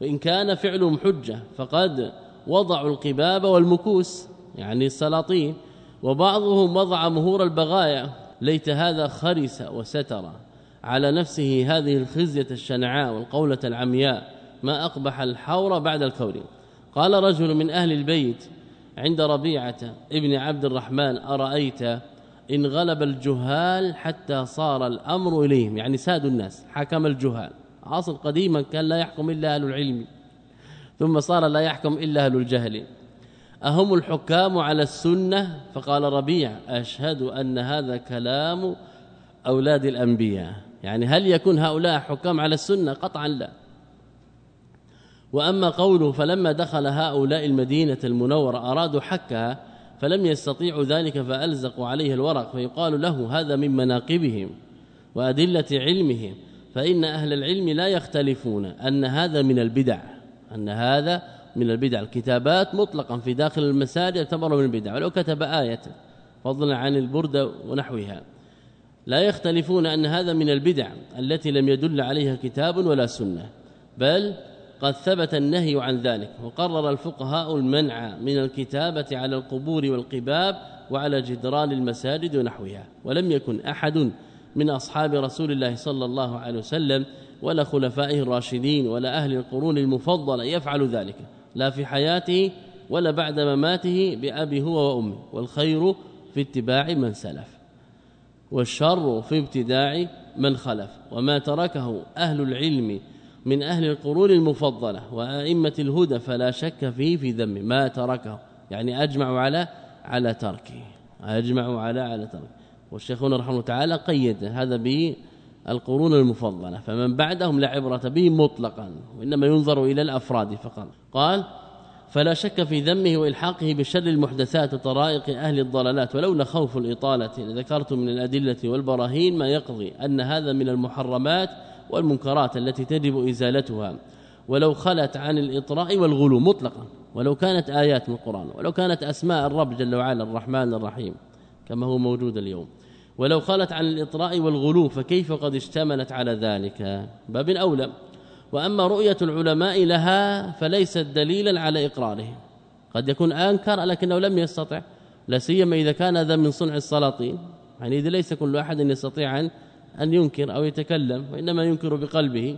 وإن كان فعلهم حجة فقد وضعوا القباب والمكوس يعني السلاطين وبعضهم وضع مهور البغايا. ليت هذا خرس وستر على نفسه هذه الخزية الشنعاء والقولة العمياء ما أقبح الحور بعد الكور. قال رجل من أهل البيت عند ربيعة ابن عبد الرحمن أرأيت إن غلب الجهال حتى صار الأمر إليهم يعني ساد الناس حكم الجهال. أصل قديما كان لا يحكم إلا أهل العلم ثم صار لا يحكم إلا أهل الجهل. أهم الحكام على السنة؟ فقال ربيع أشهد أن هذا كلام أولاد الأنبياء. يعني هل يكون هؤلاء حكام على السنة؟ قطعا لا. وأما قوله فلما دخل هؤلاء المدينة المنورة أرادوا حكها فلم يستطيعوا ذلك فألزقوا عليه الورق فيقال له هذا من مناقبهم وأدلة علمهم فإن أهل العلم لا يختلفون أن هذا من البدع أن هذا من البدع. الكتابات مطلقا في داخل المساجد يعتبر من البدع. ولو كتب آية فضلا عن البردة ونحوها. لا يختلفون أن هذا من البدع التي لم يدل عليها كتاب ولا سنة بل قد ثبت النهي عن ذلك وقرر الفقهاء المنع من الكتابة على القبور والقباب وعلى جدران المساجد ونحوها ولم يكن أحد من أصحاب رسول الله صلى الله عليه وسلم ولا خلفائه الراشدين ولا أهل القرون المفضلة يفعل ذلك لا في حياته ولا بعد مماته بأبي هو وامه والخير في اتباع من سلف والشر في ابتداع من خلف وما تركه أهل العلم من أهل القرون المفضلة وأئمة الهدى فلا شك فيه في ذم ما تركه. يعني اجمعوا على على تركه. اجمعوا على على تركه. والشيخون رحمه تعالى قيد هذا بالقرون المفضلة فمن بعدهم لا عبرة به مطلقا وإنما ينظر إلى الأفراد فقط. قال فلا شك في ذمه وإلحاقه بشر المحدثات وطرائق أهل الضلالات ولولا خوف الإطالة ذكرت من الأدلة والبراهين ما يقضي أن هذا من المحرمات والمنكرات التي تجب إزالتها ولو خلت عن الإطراء والغلو مطلقا ولو كانت آيات من القرآن ولو كانت أسماء الرب جل وعلا الرحمن الرحيم كما هو موجود اليوم ولو خلت عن الإطراء والغلو فكيف قد اشتملت على ذلك؟ باب أولى. وأما رؤية العلماء لها فليست دليلا على إقراره. قد يكون أنكر لكنه لم يستطع لا سيما إذا كان هذا من صنع السلاطين يعني إذا ليس كل أحد يستطيع أن ينكر أو يتكلم وإنما ينكر بقلبه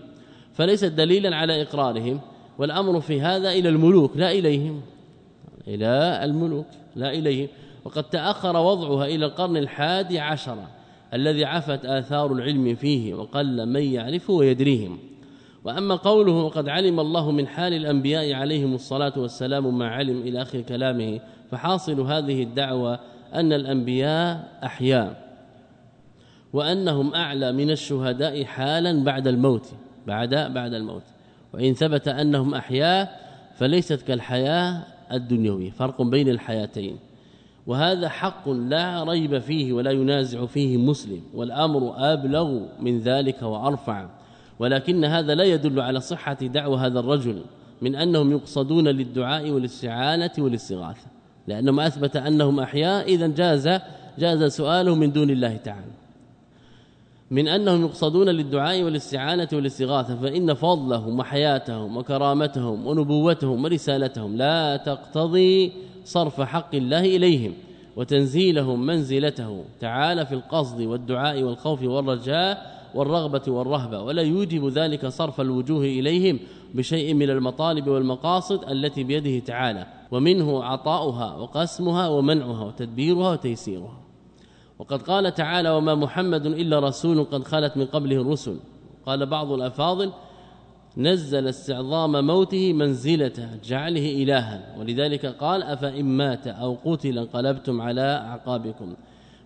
فليست دليلا على إقرارهم والأمر في هذا إلى الملوك لا إليهم. إلى الملوك لا إليهم. وقد تأخر وضعها إلى القرن الحادي عشر الذي عفت آثار العلم فيه وقل من يعرفه ويدريهم. وأما قوله وقد علم الله من حال الأنبياء عليهم الصلاة والسلام ما علم إلى آخر كلامه فحاصل هذه الدعوة أن الأنبياء أحياء. وأنهم أعلى من الشهداء حالا بعد الموت بعد بعد الموت. وإن ثبت أنهم أحياء فليست كالحياة الدنيوية فرق بين الحياتين. وهذا حق لا ريب فيه ولا ينازع فيه مسلم والأمر أبلغ من ذلك وأرفع. ولكن هذا لا يدل على صحة دعوة هذا الرجل من أنهم يقصدون للدعاء والاستعانة والاستغاثة. لأنه ما أثبت أنهم أحياء اذا جاز جاز سؤاله من دون الله تعالى. من أنهم يقصدون للدعاء والاستعانة والاستغاثة فإن فضلهم وحياتهم وكرامتهم ونبوتهم ورسالتهم لا تقتضي صرف حق الله إليهم وتنزيلهم منزلته تعالى في القصد والدعاء والخوف والرجاء والرغبة والرهبة ولا يوجب ذلك صرف الوجوه إليهم بشيء من المطالب والمقاصد التي بيده تعالى ومنه عطاؤها وقسمها ومنعها وتدبيرها وتيسيرها. وقد قال تعالى وما محمد إلا رسول قد خلت من قبله الرسل. قال بعض الأفاضل نزل استعظام موته منزلته جعله إلها. ولذلك قال أفإن مات أو قتل انقلبتم على أعقابكم.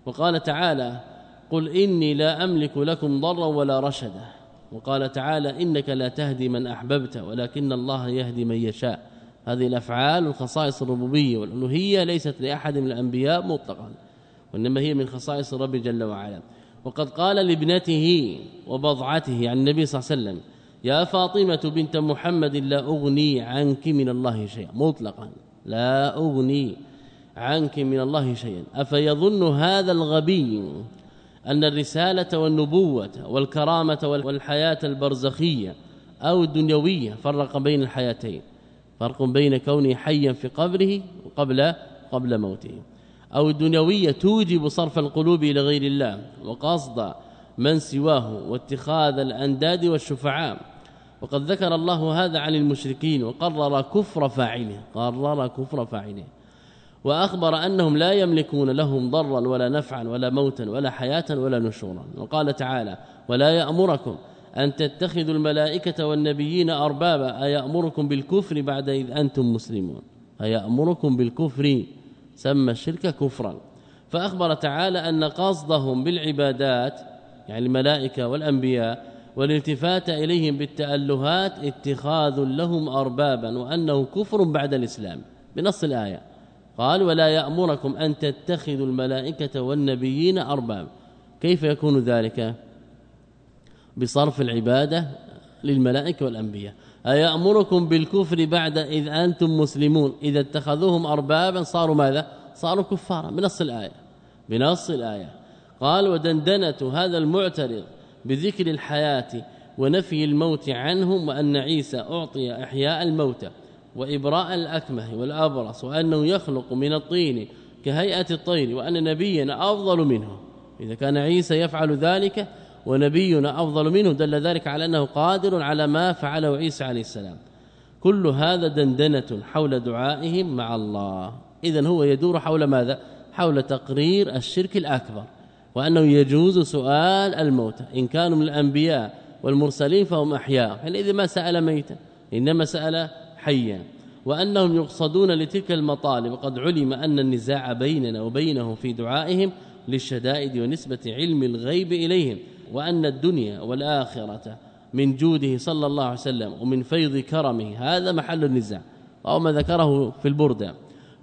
وقال تعالى قل إني لا أملك لكم ضرا ولا رشدا. وقال تعالى إنك لا تهدي من أحببت ولكن الله يهدي من يشاء. هذه الأفعال والخصائص الربوبية والألوهية ليست لأحد من الأنبياء مطلقا. وإنما هي من خصائص الرب جل وعلا. وقد قال لابنته وبضعته عن النبي صلى الله عليه وسلم يا فاطمة بنت محمد لا أغني عنك من الله شيئا. مطلقا. لا أغني عنك من الله شيئا. أفيظن هذا الغبي أن الرسالة والنبوة والكرامة والحياة البرزخية أو الدنيوية فرق بين الحياتين؟ فرق بين كونه حيا في قبره قبل قبل موته. أو الدنيوية توجب صرف القلوب إلى غير الله وقصد من سواه واتخاذ الأنداد والشفعاء. وقد ذكر الله هذا عن المشركين وقرر كفر فاعله قرر كفر فاعله. وأخبر أنهم لا يملكون لهم ضرا ولا نفعا ولا موتا ولا حياة ولا نشورا. وقال تعالى ولا يأمركم أن تتخذوا الملائكة والنبيين أربابا أيأمركم بالكفر بعد إذ أنتم مسلمون؟ أيأمركم بالكفر سمى الشرك كفرا. فأخبر تعالى أن قصدهم بالعبادات يعني الملائكة والأنبياء والالتفات إليهم بالتألهات اتخاذ لهم أربابا وأنه كفر بعد الإسلام. بنص الآية. قال ولا يأمركم أن تتخذوا الملائكة والنبيين أربابا. كيف يكون ذلك؟ بصرف العبادة للملائكة والأنبياء. أيأمركم بالكفر بعد إذ أنتم مسلمون؟ إذا اتخذوهم اربابا صاروا ماذا؟ صاروا كفارا. بنص الآية. بنص الآية. قال ودندنة هذا المعترض بذكر الحياة ونفي الموت عنهم وأن عيسى أعطي إحياء الموتى وإبراء الأكمه والأبرص وأنه يخلق من الطين كهيئة الطير وأن نبينا أفضل منه. إذا كان عيسى يفعل ذلك ونبينا أفضل منه دل ذلك على أنه قادر على ما فعله عيسى عليه السلام. كل هذا دندنة حول دعائهم مع الله. اذا هو يدور حول ماذا؟ حول تقرير الشرك الأكبر وأنه يجوز سؤال الموت. إن كانوا من الأنبياء والمرسلين فهم أحياء. حينئذ ما سأل ميتا إنما سأل حيا. وأنهم يقصدون لتلك المطالب وقد علم أن النزاع بيننا وبينهم في دعائهم للشدائد ونسبة علم الغيب إليهم. وأن الدنيا والآخرة من جوده صلى الله عليه وسلم ومن فيض كرمه. هذا محل النزاع. أو ما ذكره في البردة.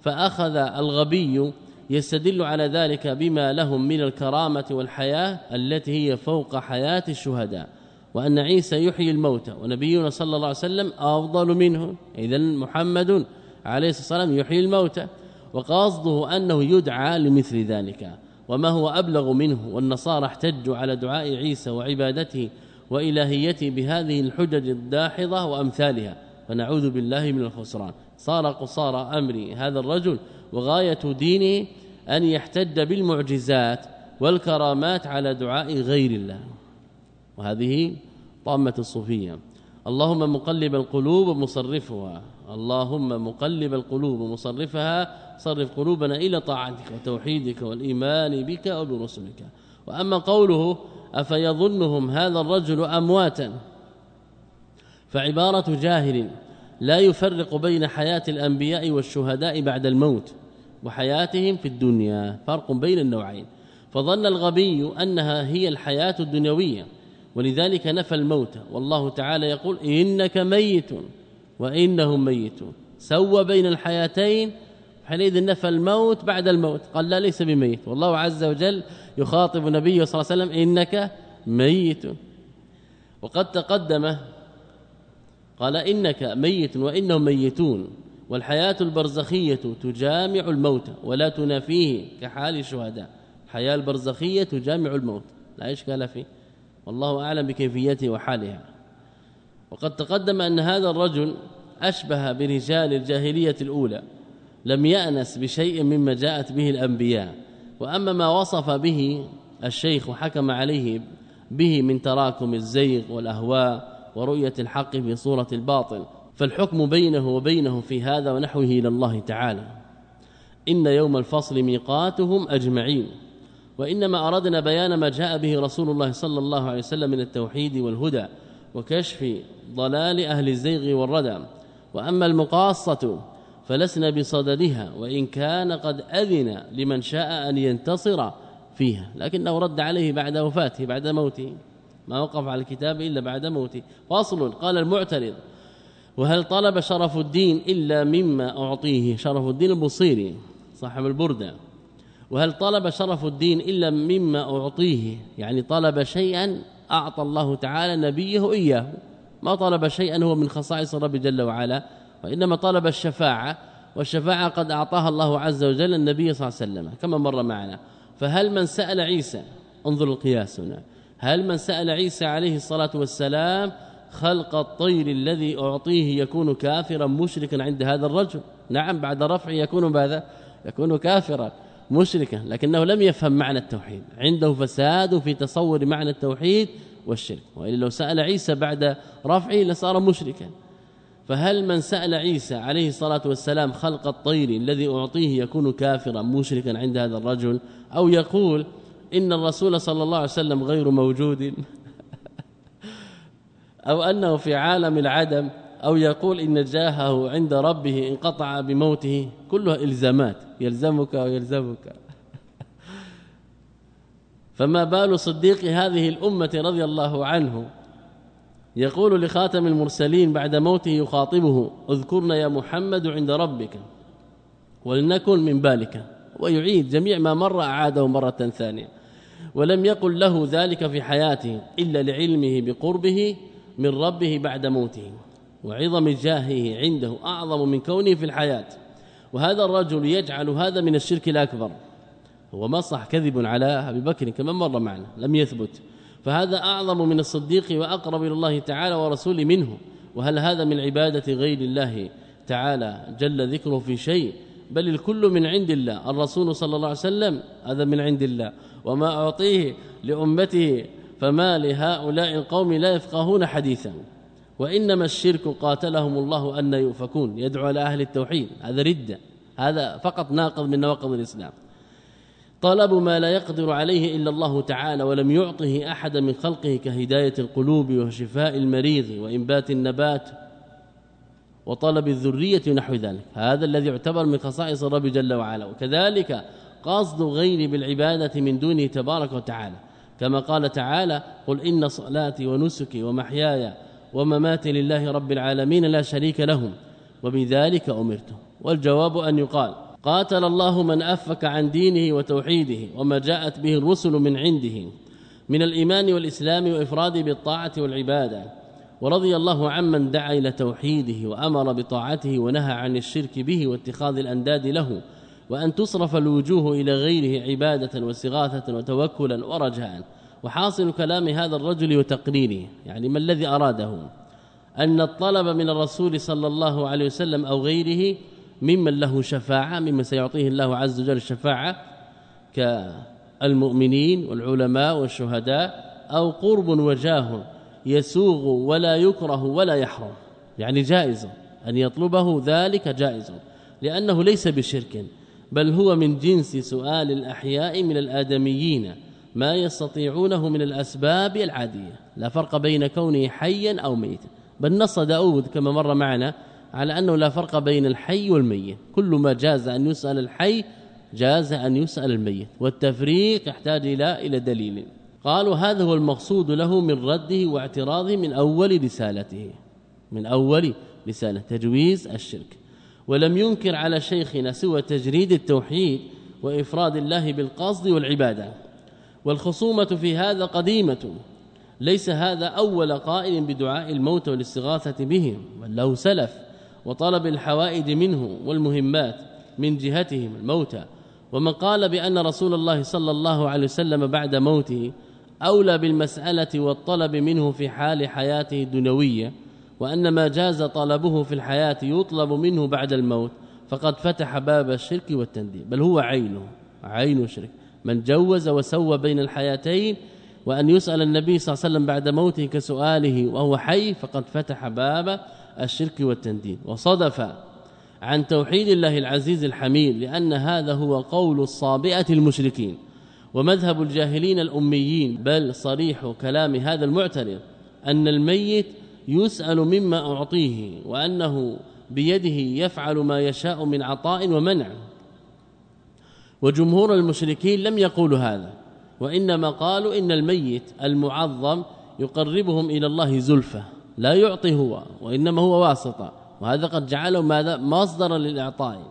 فأخذ الغبي يستدل على ذلك بما لهم من الكرامة والحياة التي هي فوق حياة الشهداء. وأن عيسى يحيي الموتى ونبينا صلى الله عليه وسلم أفضل منه. إذا محمد عليه الصلاة والسلام يحيي الموتى وقصده أنه يدعى لمثل ذلك. وما هو أبلغ منه والنصارى احتجوا على دعاء عيسى وعبادته وإلهيته بهذه الحجج الداحضة وأمثالها. فنعوذ بالله من الخسران. صار قصارى أمر هذا الرجل وغاية دينه أن يحتج بالمعجزات والكرامات على دعاء غير الله. وهذه طامة الصوفية. اللهم مقلب القلوب مصرفها. اللهم مقلب القلوب مصرفها. صرف قلوبنا إلى طاعتك وتوحيدك والإيمان بك وبرسلك. وأما قوله أفيظنهم هذا الرجل أمواتا. فعبارة جاهل لا يفرق بين حياة الأنبياء والشهداء بعد الموت وحياتهم في الدنيا. فرق بين النوعين. فظن الغبي أنها هي الحياة الدنيوية. ولذلك نفى الموت. والله تعالى يقول إنك ميت وإنهم ميتون. سوى بين الحياتين حينئذ نفى الموت بعد الموت. قال لا ليس بميت. والله عز وجل يخاطب النبي صلى الله عليه وسلم إنك ميت. وقد تقدم قال إنك ميت وإنهم ميتون. والحياة البرزخية تجامع الموت ولا تنافيه كحال الشهداء. الحياة البرزخية تجامع الموت. لا إشكال فيه. والله أعلم بكيفيته وحالها وقد تقدم أن هذا الرجل أشبه برجال الجاهلية الأولى لم يأنس بشيء مما جاءت به الأنبياء. وأما ما وصف به الشيخ وحكم عليه به من تراكم الزيغ والأهواء ورؤية الحق في صورة الباطل فالحكم بينه وبينه في هذا ونحوه إلى الله تعالى. إن يوم الفصل ميقاتهم أجمعين. وإنما أردنا بيان ما جاء به رسول الله صلى الله عليه وسلم من التوحيد والهدى وكشف ضلال أهل الزيغ والردى. وأما المقاصة فلسنا بصددها وإن كان قد أذن لمن شاء أن ينتصر فيها. لكنه رد عليه بعد وفاته بعد موته. ما وقف على الكتاب إلا بعد موته. فاصل قال المعترض وهل طلب شرف الدين إلا مما أعطيه؟ شرف الدين البصيري صاحب البردة. وهل طلب شرف الدين إلا مما أعطيه؟ يعني طلب شيئا أعطى الله تعالى نبيه إياه. ما طلب شيئا هو من خصائص رب جل وعلا وإنما طلب الشفاعة والشفاعة قد أعطاها الله عز وجل النبي صلى الله عليه وسلم كما مر معنا. فهل من سأل عيسى؟ انظر القياس هنا. هل من سأل عيسى عليه الصلاة والسلام خلق الطير الذي أعطيه يكون كافرا مشركا عند هذا الرجل؟ نعم بعد رفعه يكون ماذا؟ يكون كافرا. مشركا لكنه لم يفهم معنى التوحيد عنده فساد في تصور معنى التوحيد والشرك. وإلا لو سأل عيسى بعد رفعه لصار مشركا. فهل من سأل عيسى عليه الصلاة والسلام خلق الطير الذي أعطيه يكون كافرا مشركا عند هذا الرجل؟ أو يقول إن الرسول صلى الله عليه وسلم غير موجود؟ أو أنه في عالم العدم أو يقول إن جاهه عند ربه انقطع بموته كلها إلزامات يلزمك ويلزمك. فما بال صديق هذه الأمة رضي الله عنه؟ يقول لخاتم المرسلين بعد موته يخاطبه أذكرنا يا محمد عند ربك. ولنكن من بالك. ويعيد جميع ما مر أعاده مرة ثانية. ولم يقل له ذلك في حياته إلا لعلمه بقربه من ربه بعد موته. وعظم جاهه عنده أعظم من كونه في الحياة. وهذا الرجل يجعل هذا من الشرك الأكبر. هو ما صح كذب على أبي بكر كما مر معنا لم يثبت. فهذا أعظم من الصديق وأقرب إلى الله تعالى ورسوله منه. وهل هذا من عبادة غير الله تعالى جل ذكره في شيء؟ بل الكل من عند الله. الرسول صلى الله عليه وسلم هذا من عند الله. وما أعطيه لأمته فما لهؤلاء القوم لا يفقهون حديثا. وإنما الشرك قاتلهم الله أن يؤفكون يدعو على أهل التوحيد هذا ردة هذا فقط ناقض من نواقض الإسلام. طلب ما لا يقدر عليه إلا الله تعالى ولم يعطه احدا من خلقه كهداية القلوب وشفاء المريض وإنبات النبات وطلب الذرية نحو ذلك. هذا الذي يعتبر من خصائص الرب جل وعلا. وكذلك قصد غير بالعبادة من دونه تبارك وتعالى. كما قال تعالى قل إن صلاتي ونسكي ومحياي ومماتي لله رب العالمين لا شريك له وبذلك امرت والجواب أن يقال قاتل الله من أفك عن دينه وتوحيده وما جاءت به الرسل من عنده من الإيمان والإسلام وإفراد بالطاعة والعبادة. ورضي الله عمن دعا إلى توحيده وأمر بطاعته ونهى عن الشرك به واتخاذ الأنداد له وأن تصرف الوجوه إلى غيره عبادة واستغاثه وتوكلا ورجاء. وحاصل كلام هذا الرجل وتقريره يعني ما الذي أراده؟ أن الطلب من الرسول صلى الله عليه وسلم أو غيره ممن له شفاعة ممن سيعطيه الله عز وجل الشفاعة كالمؤمنين والعلماء والشهداء أو قرب وجاه يسوغ ولا يكره ولا يحرم. يعني جائز أن يطلبه ذلك جائز لأنه ليس بشرك بل هو من جنس سؤال الأحياء من الآدميين. ما يستطيعونه من الأسباب العادية. لا فرق بين كونه حيا أو ميتا. بل نص داود كما مر معنا على أنه لا فرق بين الحي والميت. كل ما جاز أن يسأل الحي جاز أن يسأل الميت. والتفريق يحتاج إلى إلى دليل. قالوا هذا هو المقصود له من رده واعتراضه من أول رسالته. من أول رسالة تجويز الشرك. ولم ينكر على شيخنا سوى تجريد التوحيد وإفراد الله بالقصد والعبادة. والخصومة في هذا قديمة. ليس هذا أول قائل بدعاء الموت والاستغاثة به بل له سلف وطلب الحوائج منه والمهمات من جهتهم الموتى ومن قال بأن رسول الله صلى الله عليه وسلم بعد موته أولى بالمسألة والطلب منه في حال حياته الدنيوية وأن ما جاز طلبه في الحياة يطلب منه بعد الموت فقد فتح باب الشرك والتنديد. بل هو عينه عين الشرك من جوز وسوى بين الحياتين وأن يسأل النبي صلى الله عليه وسلم بعد موته كسؤاله وهو حي فقد فتح باب الشرك والتنديد وصدف عن توحيد الله العزيز الحميد لأن هذا هو قول الصابئة المشركين ومذهب الجاهلين الأميين بل صريح كلام هذا المعترض أن الميت يسأل مما أعطيه وأنه بيده يفعل ما يشاء من عطاء ومنع. وجمهور المشركين لم يقولوا هذا وإنما قالوا إن الميت المعظم يقربهم إلى الله زلفة لا يعطي هو وإنما هو واسطة وهذا قد جعله ماذا؟ مصدرا للإعطاء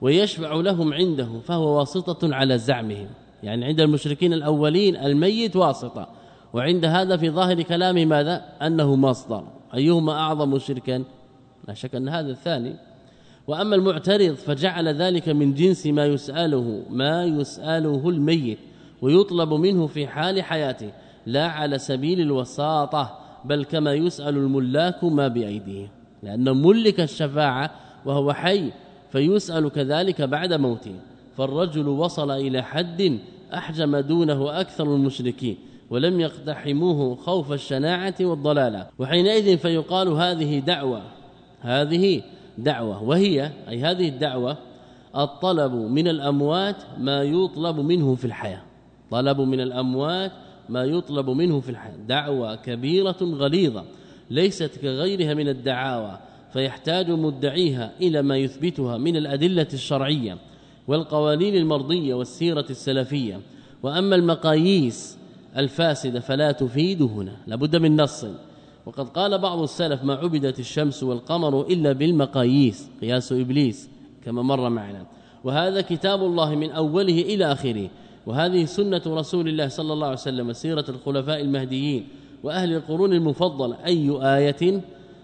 ويشفع لهم عنده فهو واسطة على زعمهم. يعني عند المشركين الأولين الميت واسطة وعند هذا في ظاهر كلامه ماذا؟ أنه مصدر. أيهما أعظم شركا لا شك أن هذا الثاني. وأما المعترض فجعل ذلك من جنس ما يسأله ما يسأله الميت ويطلب منه في حال حياته لا على سبيل الوساطة بل كما يسأل الملاك ما بأيديهم لأن ملك الشفاعة وهو حي فيسأل كذلك بعد موته. فالرجل وصل إلى حد أحجم دونه أكثر المشركين ولم يقتحموه خوف الشناعة والضلالة. وحينئذ فيقال هذه دعوة هذه دعوة وهي أي هذه الدعوة الطلب من الأموات ما يطلب منه في الحياة. طلب من الأموات ما يطلب منه في الحياة. دعوة كبيرة غليظة ليست كغيرها من الدعاوى فيحتاج مدعيها إلى ما يثبتها من الأدلة الشرعية والقوانين المرضية والسيرة السلفية. وأما المقاييس الفاسدة فلا تفيد هنا لابد من نص. وقد قال بعض السلف ما عبدت الشمس والقمر إلا بالمقاييس قياس إبليس كما مر معنا. وهذا كتاب الله من أوله إلى آخره. وهذه سنة رسول الله صلى الله عليه وسلم سيرة الخلفاء المهديين وأهل القرون المفضل أي آية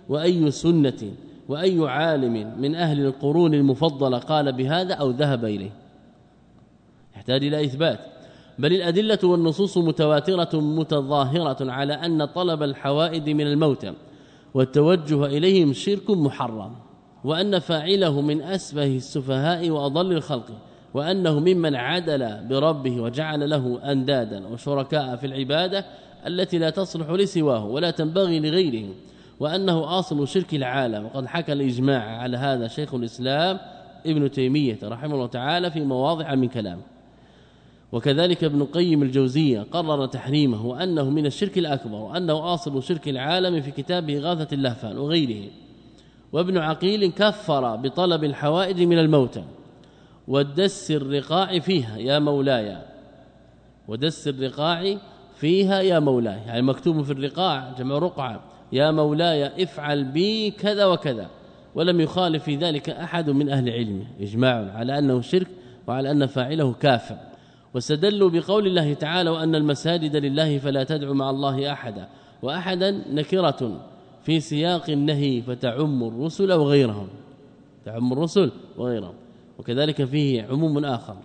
وأي سنة وأي عالم من أهل القرون المفضلة قال بهذا أو ذهب إليه. يحتاج إلى إثبات. بل الأدلة والنصوص متواترة متظاهرة على أن طلب الحوائد من الموتى والتوجه إليهم شرك محرم وأن فاعله من أسفه السفهاء وأضل الخلق وأنه ممن عدل بربه وجعل له أندادا وشركاء في العبادة التي لا تصلح لسواه ولا تنبغي لغيره وأنه أصل شرك العالم. وقد حكى الإجماع على هذا شيخ الإسلام ابن تيمية رحمه الله تعالى في مواضع من كلامه. وكذلك ابن قيم الجوزية قرر تحريمه وأنه من الشرك الأكبر وأنه أصل شرك العالم في كتابه غاثة اللهفان وغيره. وابن عقيل كفر بطلب الحوائج من الموتى. ودس الرقاع فيها يا مولاي. ودس الرقاع فيها يا مولاي. يعني مكتوب في الرقاع جمع رقعة. يا مولاي افعل بي كذا وكذا. ولم يخالف في ذلك أحد من أهل علمه إجماع على أنه شرك وعلى أن فاعله كافر. واستدلوا بقول الله تعالى وأن المساجد لله فلا تدعوا مع الله أحدا وأحدا نكرة في سياق النهي فتعم الرسل وغيرهم. تعم الرسل وغيرهم. وكذلك فيه عموم آخر.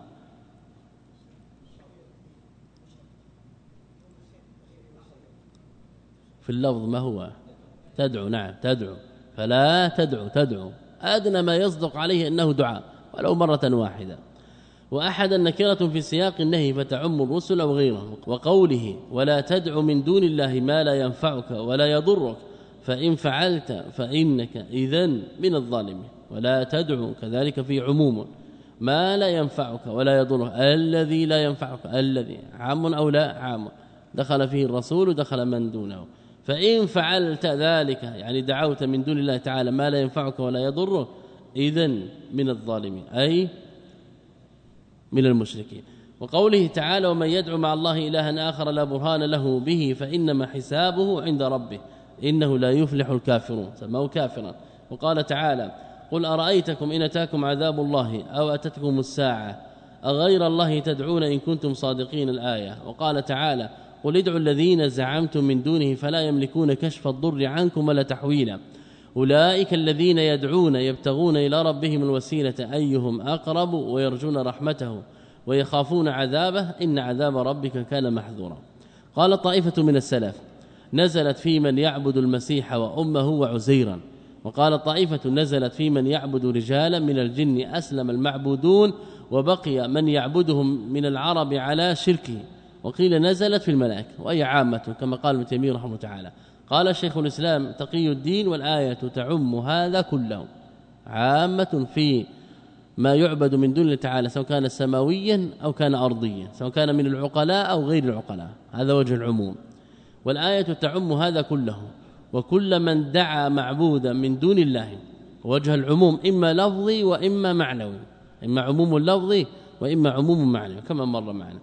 في اللفظ ما هو؟ تدعو نعم تدعو. فلا تدعو تدعو. أدنى ما يصدق عليه أنه دعاء ولو مرة واحدة. وأحد النكرة في سياق النهي فتعم الرسل وغيرهم وقوله ولا تدع من دون الله ما لا ينفعك ولا يضرك فإن فعلت فإنك اذا من الظالمين. ولا تدعو كذلك في عموم ما لا ينفعك ولا يضرك الذي لا ينفعك الذي عام أو لا عام دخل فيه الرسول ودخل من دونه. فإن فعلت ذلك يعني دعوت من دون الله تعالى ما لا ينفعك ولا يضرك اذا من الظالمين. أي من المشركين. وقوله تعالى ومن يدعو مع الله إلها آخر لا برهان له به فإنما حسابه عند ربه إنه لا يفلح الكافرون. سماه كافرا. وقال تعالى قل أرأيتكم إن أتاكم عذاب الله أو أتتكم الساعة؟ أغير الله تدعون إن كنتم صادقين الآية؟ وقال تعالى قل ادعوا الذين زعمتم من دونه فلا يملكون كشف الضر عنكم ولا تحويلا. أولئك الذين يدعون يبتغون إلى ربهم الوسيلة أيهم أقرب ويرجون رحمته ويخافون عذابه إن عذاب ربك كان محذورا. قال طائفة من السلف نزلت في من يعبد المسيح وأمه وعزيرا. وقال طائفة نزلت في من يعبد رجالا من الجن أسلم المعبودون وبقي من يعبدهم من العرب على شركه. وقيل نزلت في الملائكة وهي عامة كما قال ابن تيمية رحمه الله تعالى. قال شيخ الإسلام تقي الدين والآية تعم هذا كله عامة في ما يعبد من دون الله تعالى سواء كان سماويا أو كان أرضيا سواء كان من العقلاء أو غير العقلاء هذا وجه العموم. والآية تعم هذا كله وكل من دعا معبودا من دون الله وجه العموم إما لفظي وإما معنوي إما عموم اللفظ وإما عموم معنوي كما مر معنا.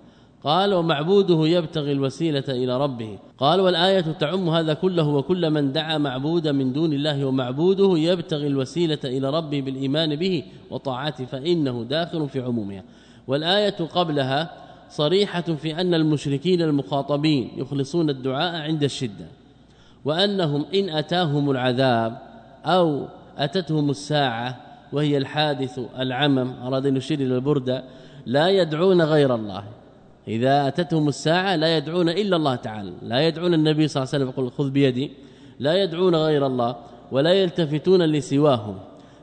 قال ومعبوده يبتغي الوسيلة إلى ربه. قال والآية تعم هذا كله وكل من دعا معبودا من دون الله ومعبوده يبتغي الوسيلة إلى ربه بالإيمان به وطاعته فإنه داخل في عمومها. والآية قبلها صريحة في أن المشركين المخاطبين يخلصون الدعاء عند الشدة وأنهم إن أتاهم العذاب أو أتتهم الساعة وهي الحادث العمم أراد أن يشير إلى البردة لا يدعون غير الله. إذا أتتهم الساعة لا يدعون إلا الله تعالى لا يدعون النبي صلى الله عليه وسلم يقول خذ بيدي لا يدعون غير الله ولا يلتفتون لسواهم.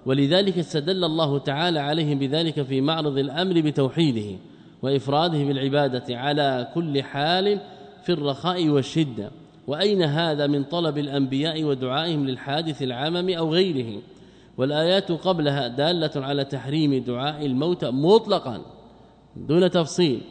ولذلك استدل الله تعالى عليهم بذلك في معرض الأمر بتوحيده وإفراده بالعبادة على كل حال في الرخاء والشدة. وأين هذا من طلب الأنبياء ودعائهم للحادث العمم أو غيره؟ والآيات قبلها دالة على تحريم دعاء الموت مطلقا دون تفصيل.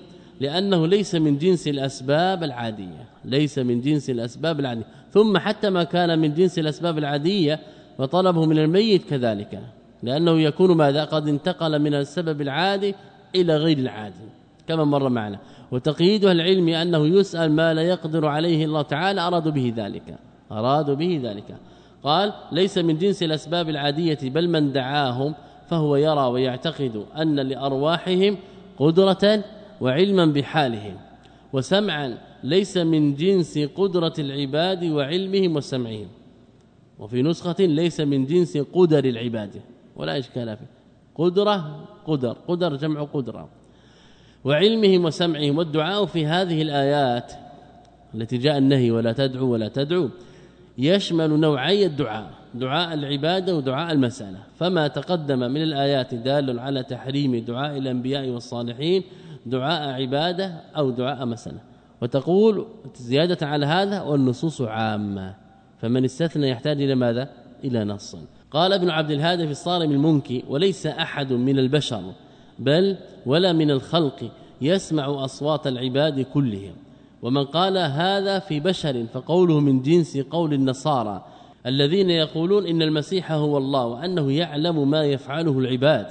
لأنه ليس من جنس الأسباب العادية ليس من جنس الأسباب العادية. ثم حتى ما كان من جنس الأسباب العادية وطلبه من الميت كذلك لأنه يكون ماذا؟ قد انتقل من السبب العادي إلى غير العادي كما مر معنا. وتقييدها العلم أنه يسأل ما لا يقدر عليه الله تعالى أرادوا به ذلك أرادوا به ذلك. قال ليس من جنس الأسباب العادية بل من دعاهم فهو يرى ويعتقد أن لأرواحهم قدرة وعلما بحالهم وسمعا ليس من جنس قدرة العباد وعلمهم وسمعهم وفي نسخة ليس من جنس قدر العباد ولا إشكال فيه. قدرة قدر قدر جمع قدرة. وعلمهم وسمعهم والدعاء في هذه الآيات التي جاء النهي ولا تدعو ولا تدعو يشمل نوعي الدعاء دعاء العبادة ودعاء المسألة. فما تقدم من الآيات دال على تحريم دعاء الأنبياء والصالحين دعاء عبادة أو دعاء مسألة. وتقول زيادة على هذا والنصوص عامة. فمن استثنى يحتاج إلى ماذا؟ إلى نص. قال ابن عبد الهادي في الصارم المنكي وليس أحد من البشر بل ولا من الخلق يسمع أصوات العباد كلهم. ومن قال هذا في بشر فقوله من جنس قول النصارى الذين يقولون إن المسيح هو الله وأنه يعلم ما يفعله العباد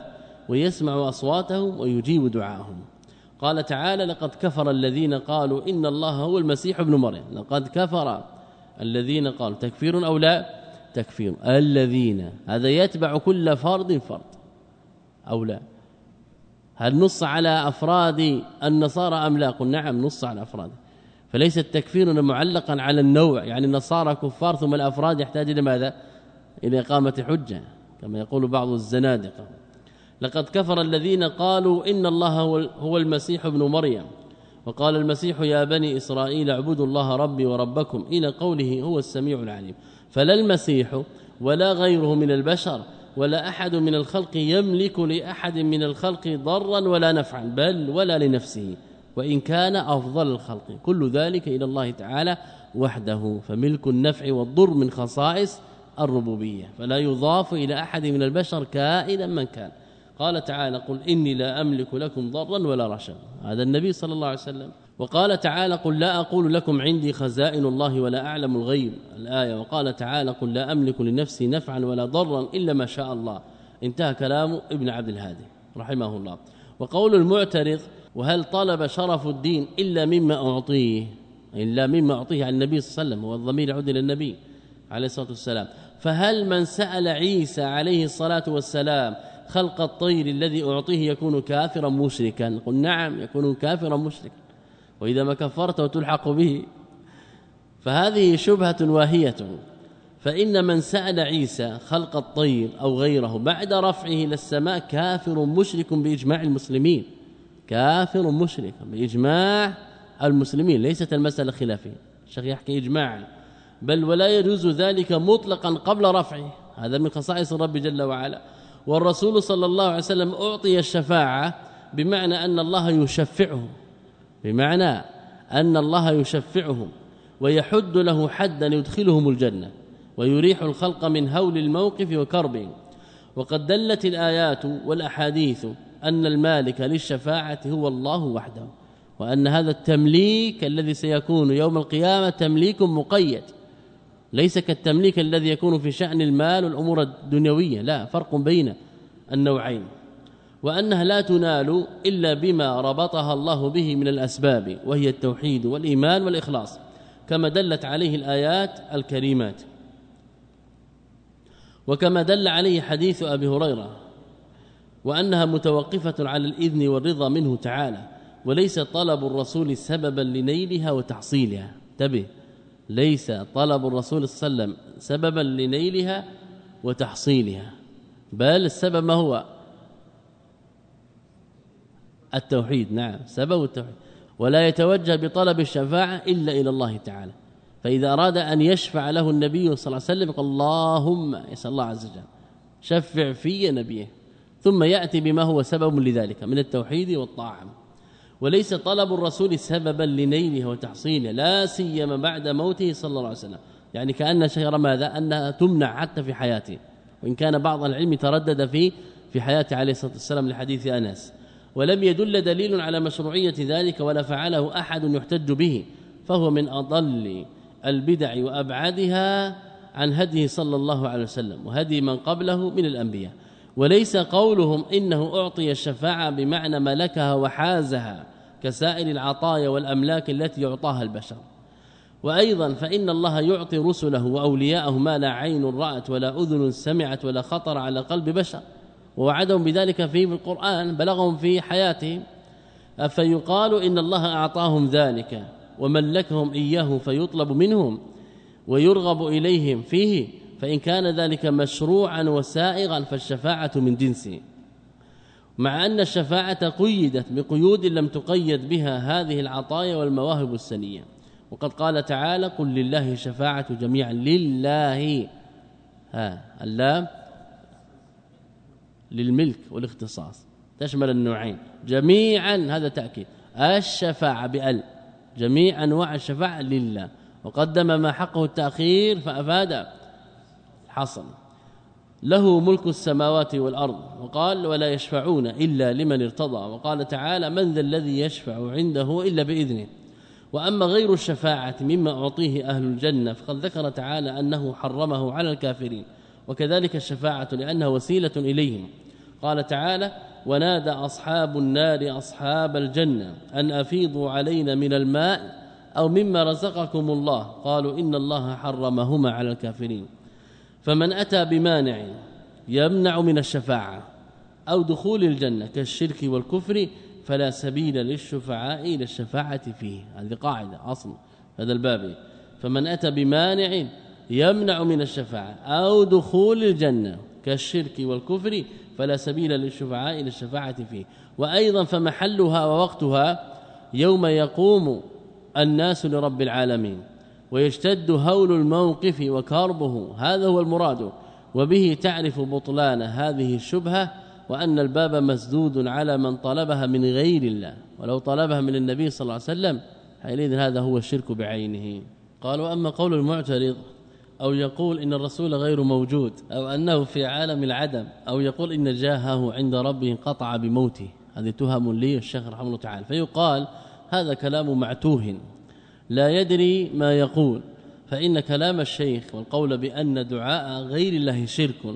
ويسمع أصواتهم ويجيب دعاءهم. قال تعالى لقد كفر الذين قالوا إن الله هو المسيح ابن مريم. لقد كفر الذين قالوا تكفير أو لا تكفير. الذين هذا يتبع كل فرد فرد أو لا. هل نص على أفراد النصارى أم لا؟ قل نعم نص على أفراد. فليس التكفير معلقا على النوع. يعني النصارى كفار ثم الأفراد يحتاج إلى ماذا؟ إلى إقامة حجة كما يقول بعض الزنادقة. لقد كفر الذين قالوا إن الله هو المسيح ابن مريم. وقال المسيح يا بني إسرائيل اعبدوا الله ربي وربكم إلى قوله هو السميع العليم. فلا المسيح ولا غيره من البشر ولا أحد من الخلق يملك لأحد من الخلق ضرا ولا نفعا بل ولا لنفسه. وإن كان أفضل الخلق. كل ذلك إلى الله تعالى وحده. فملك النفع والضر من خصائص الربوبية. فلا يضاف إلى أحد من البشر كائنا من كان. قال تعالى قل إني لا أملك لكم ضرا ولا رشدا. هذا النبي صلى الله عليه وسلم. وقال تعالى قل لا أقول لكم عندي خزائن الله ولا أعلم الغيب. الآية وقال تعالى قل لا أملك لنفسي نفعا ولا ضرا إلا ما شاء الله. انتهى كلام ابن عبد الهادي رحمه الله. وقول المعترض وهل طلب شرف الدين إلا مما أعطيه؟ إلا مما أعطيه عن النبي صلى الله عليه وسلم. والضمير يعود إلى النبي عليه الصلاة والسلام. فهل من سأل عيسى عليه الصلاة والسلام خلق الطير الذي أعطيه يكون كافرا مشركا. قل نعم يكون كافرا مشركا. وإذا ما كفرت وتلحق به. فهذه شبهة واهية. فإن من سأل عيسى خلق الطير أو غيره بعد رفعه إلى السماء كافر مشرك بإجماع المسلمين. كافر مشرك بإجماع المسلمين. ليست المسألة خلافية. الشيخ يحكي اجماعا. بل ولا يجوز ذلك مطلقا قبل رفعه. هذا من خصائص الرب جل وعلا. والرسول صلى الله عليه وسلم أعطي الشفاعة بمعنى أن الله يشفعه بمعنى أن الله يشفعهم ويحد له حدا يدخلهم الجنة ويريح الخلق من هول الموقف وكربه وقد دلت الآيات والأحاديث أن المالك للشفاعة هو الله وحده وأن هذا التمليك الذي سيكون يوم القيامة تمليك مقيد. ليس كالتمليك الذي يكون في شأن المال والأمور الدنيوية. لا فرق بين النوعين. وأنها لا تنال إلا بما ربطها الله به من الأسباب وهي التوحيد والإيمان والإخلاص كما دلت عليه الآيات الكريمات. وكما دل عليه حديث أبي هريرة وأنها متوقفة على الإذن والرضا منه تعالى وليس طلب الرسول سببا لنيلها وتحصيلها. انتبه. ليس طلب الرسول صلى الله عليه وسلم سببا لنيلها وتحصيلها بل السبب ما هو؟ التوحيد. نعم سبب التوحيد. ولا يتوجه بطلب الشفاعة إلا إلى الله تعالى. فإذا أراد أن يشفع له النبي صلى الله عليه وسلم قال اللهم يسأل الله عز وجل شفع في نبيه ثم يأتي بما هو سبب لذلك من التوحيد والطاعة. وليس طلب الرسول سببا لنيله وتحصيله لا سيما بعد موته صلى الله عليه وسلم. يعني كأن شهر ماذا؟ أنها تمنع حتى في حياته. وإن كان بعض العلم تردد في في حياته عليه الصلاة والسلام لحديث أنس. ولم يدل دليل على مشروعية ذلك ولا فعله أحد يحتج به. فهو من أضل البدع وأبعدها عن هديه صلى الله عليه وسلم. وهدي من قبله من الأنبياء. وليس قولهم إنه أعطي الشفاعة بمعنى ملكها وحازها كسائر العطايا والأملاك التي يعطاها البشر. وأيضا فإن الله يعطي رسله وأولياءه ما لا عين رأت ولا أذن سمعت ولا خطر على قلب بشر. ووعدهم بذلك في القرآن بلغهم في حياتهم. فيقال إن الله أعطاهم ذلك وملكهم إياه فيطلب منهم ويرغب إليهم فيه. فإن كان ذلك مشروعا وسائغا فالشفاعة من جنسه مع أن الشفاعة قيدت بقيود لم تقيد بها هذه العطايا والمواهب السنية. وقد قال تعالى قل لله شفاعة جميعا. لله. ها اللام. للملك والاختصاص. تشمل النوعين. جميعا هذا تأكيد. الشفاعة بأل. جميع انواع الشفاعه لله. وقدم ما حقه التأخير فأفاد. حصل. له ملك السماوات والأرض. وقال ولا يشفعون إلا لمن ارتضى. وقال تعالى من ذا الذي يشفع عنده إلا بإذنه. وأما غير الشفاعة مما أعطيه أهل الجنة فقد ذكر تعالى أنه حرمه على الكافرين. وكذلك الشفاعة لأنها وسيلة إليهم. قال تعالى ونادى أصحاب النار أصحاب الجنة أن أفيضوا علينا من الماء أو مما رزقكم الله. قالوا إن الله حرمهما على الكافرين. فمن أتى بمانع يمنع من الشفاعة أو دخول الجنة كالشرك والكفر فلا سبيل للشفعاء إلى الشفاعة فيه. هذه قاعدة أصل هذا الباب. فمن أتى بمانع يمنع من الشفاعة أو دخول الجنة كالشرك والكفر فلا سبيل للشفعاء إلى الشفاعة فيه. وأيضا فمحلها ووقتها يوم يقوم الناس لرب العالمين. ويشتد هول الموقف وكربه. هذا هو المراد. وبه تعرف بطلان هذه الشبهة وأن الباب مسدود على من طلبها من غير الله. ولو طلبها من النبي صلى الله عليه وسلم حينئذ هذا هو الشرك بعينه. قال وأما قول المعترض أو يقول إن الرسول غير موجود أو أنه في عالم العدم أو يقول إن جاهه عند ربه انقطع بموته. هذه تهم لي الشيخ رحمه الله تعالى. فيقال هذا كلام معتوه. لا يدري ما يقول. فإن كلام الشيخ والقول بأن دعاء غير الله شرك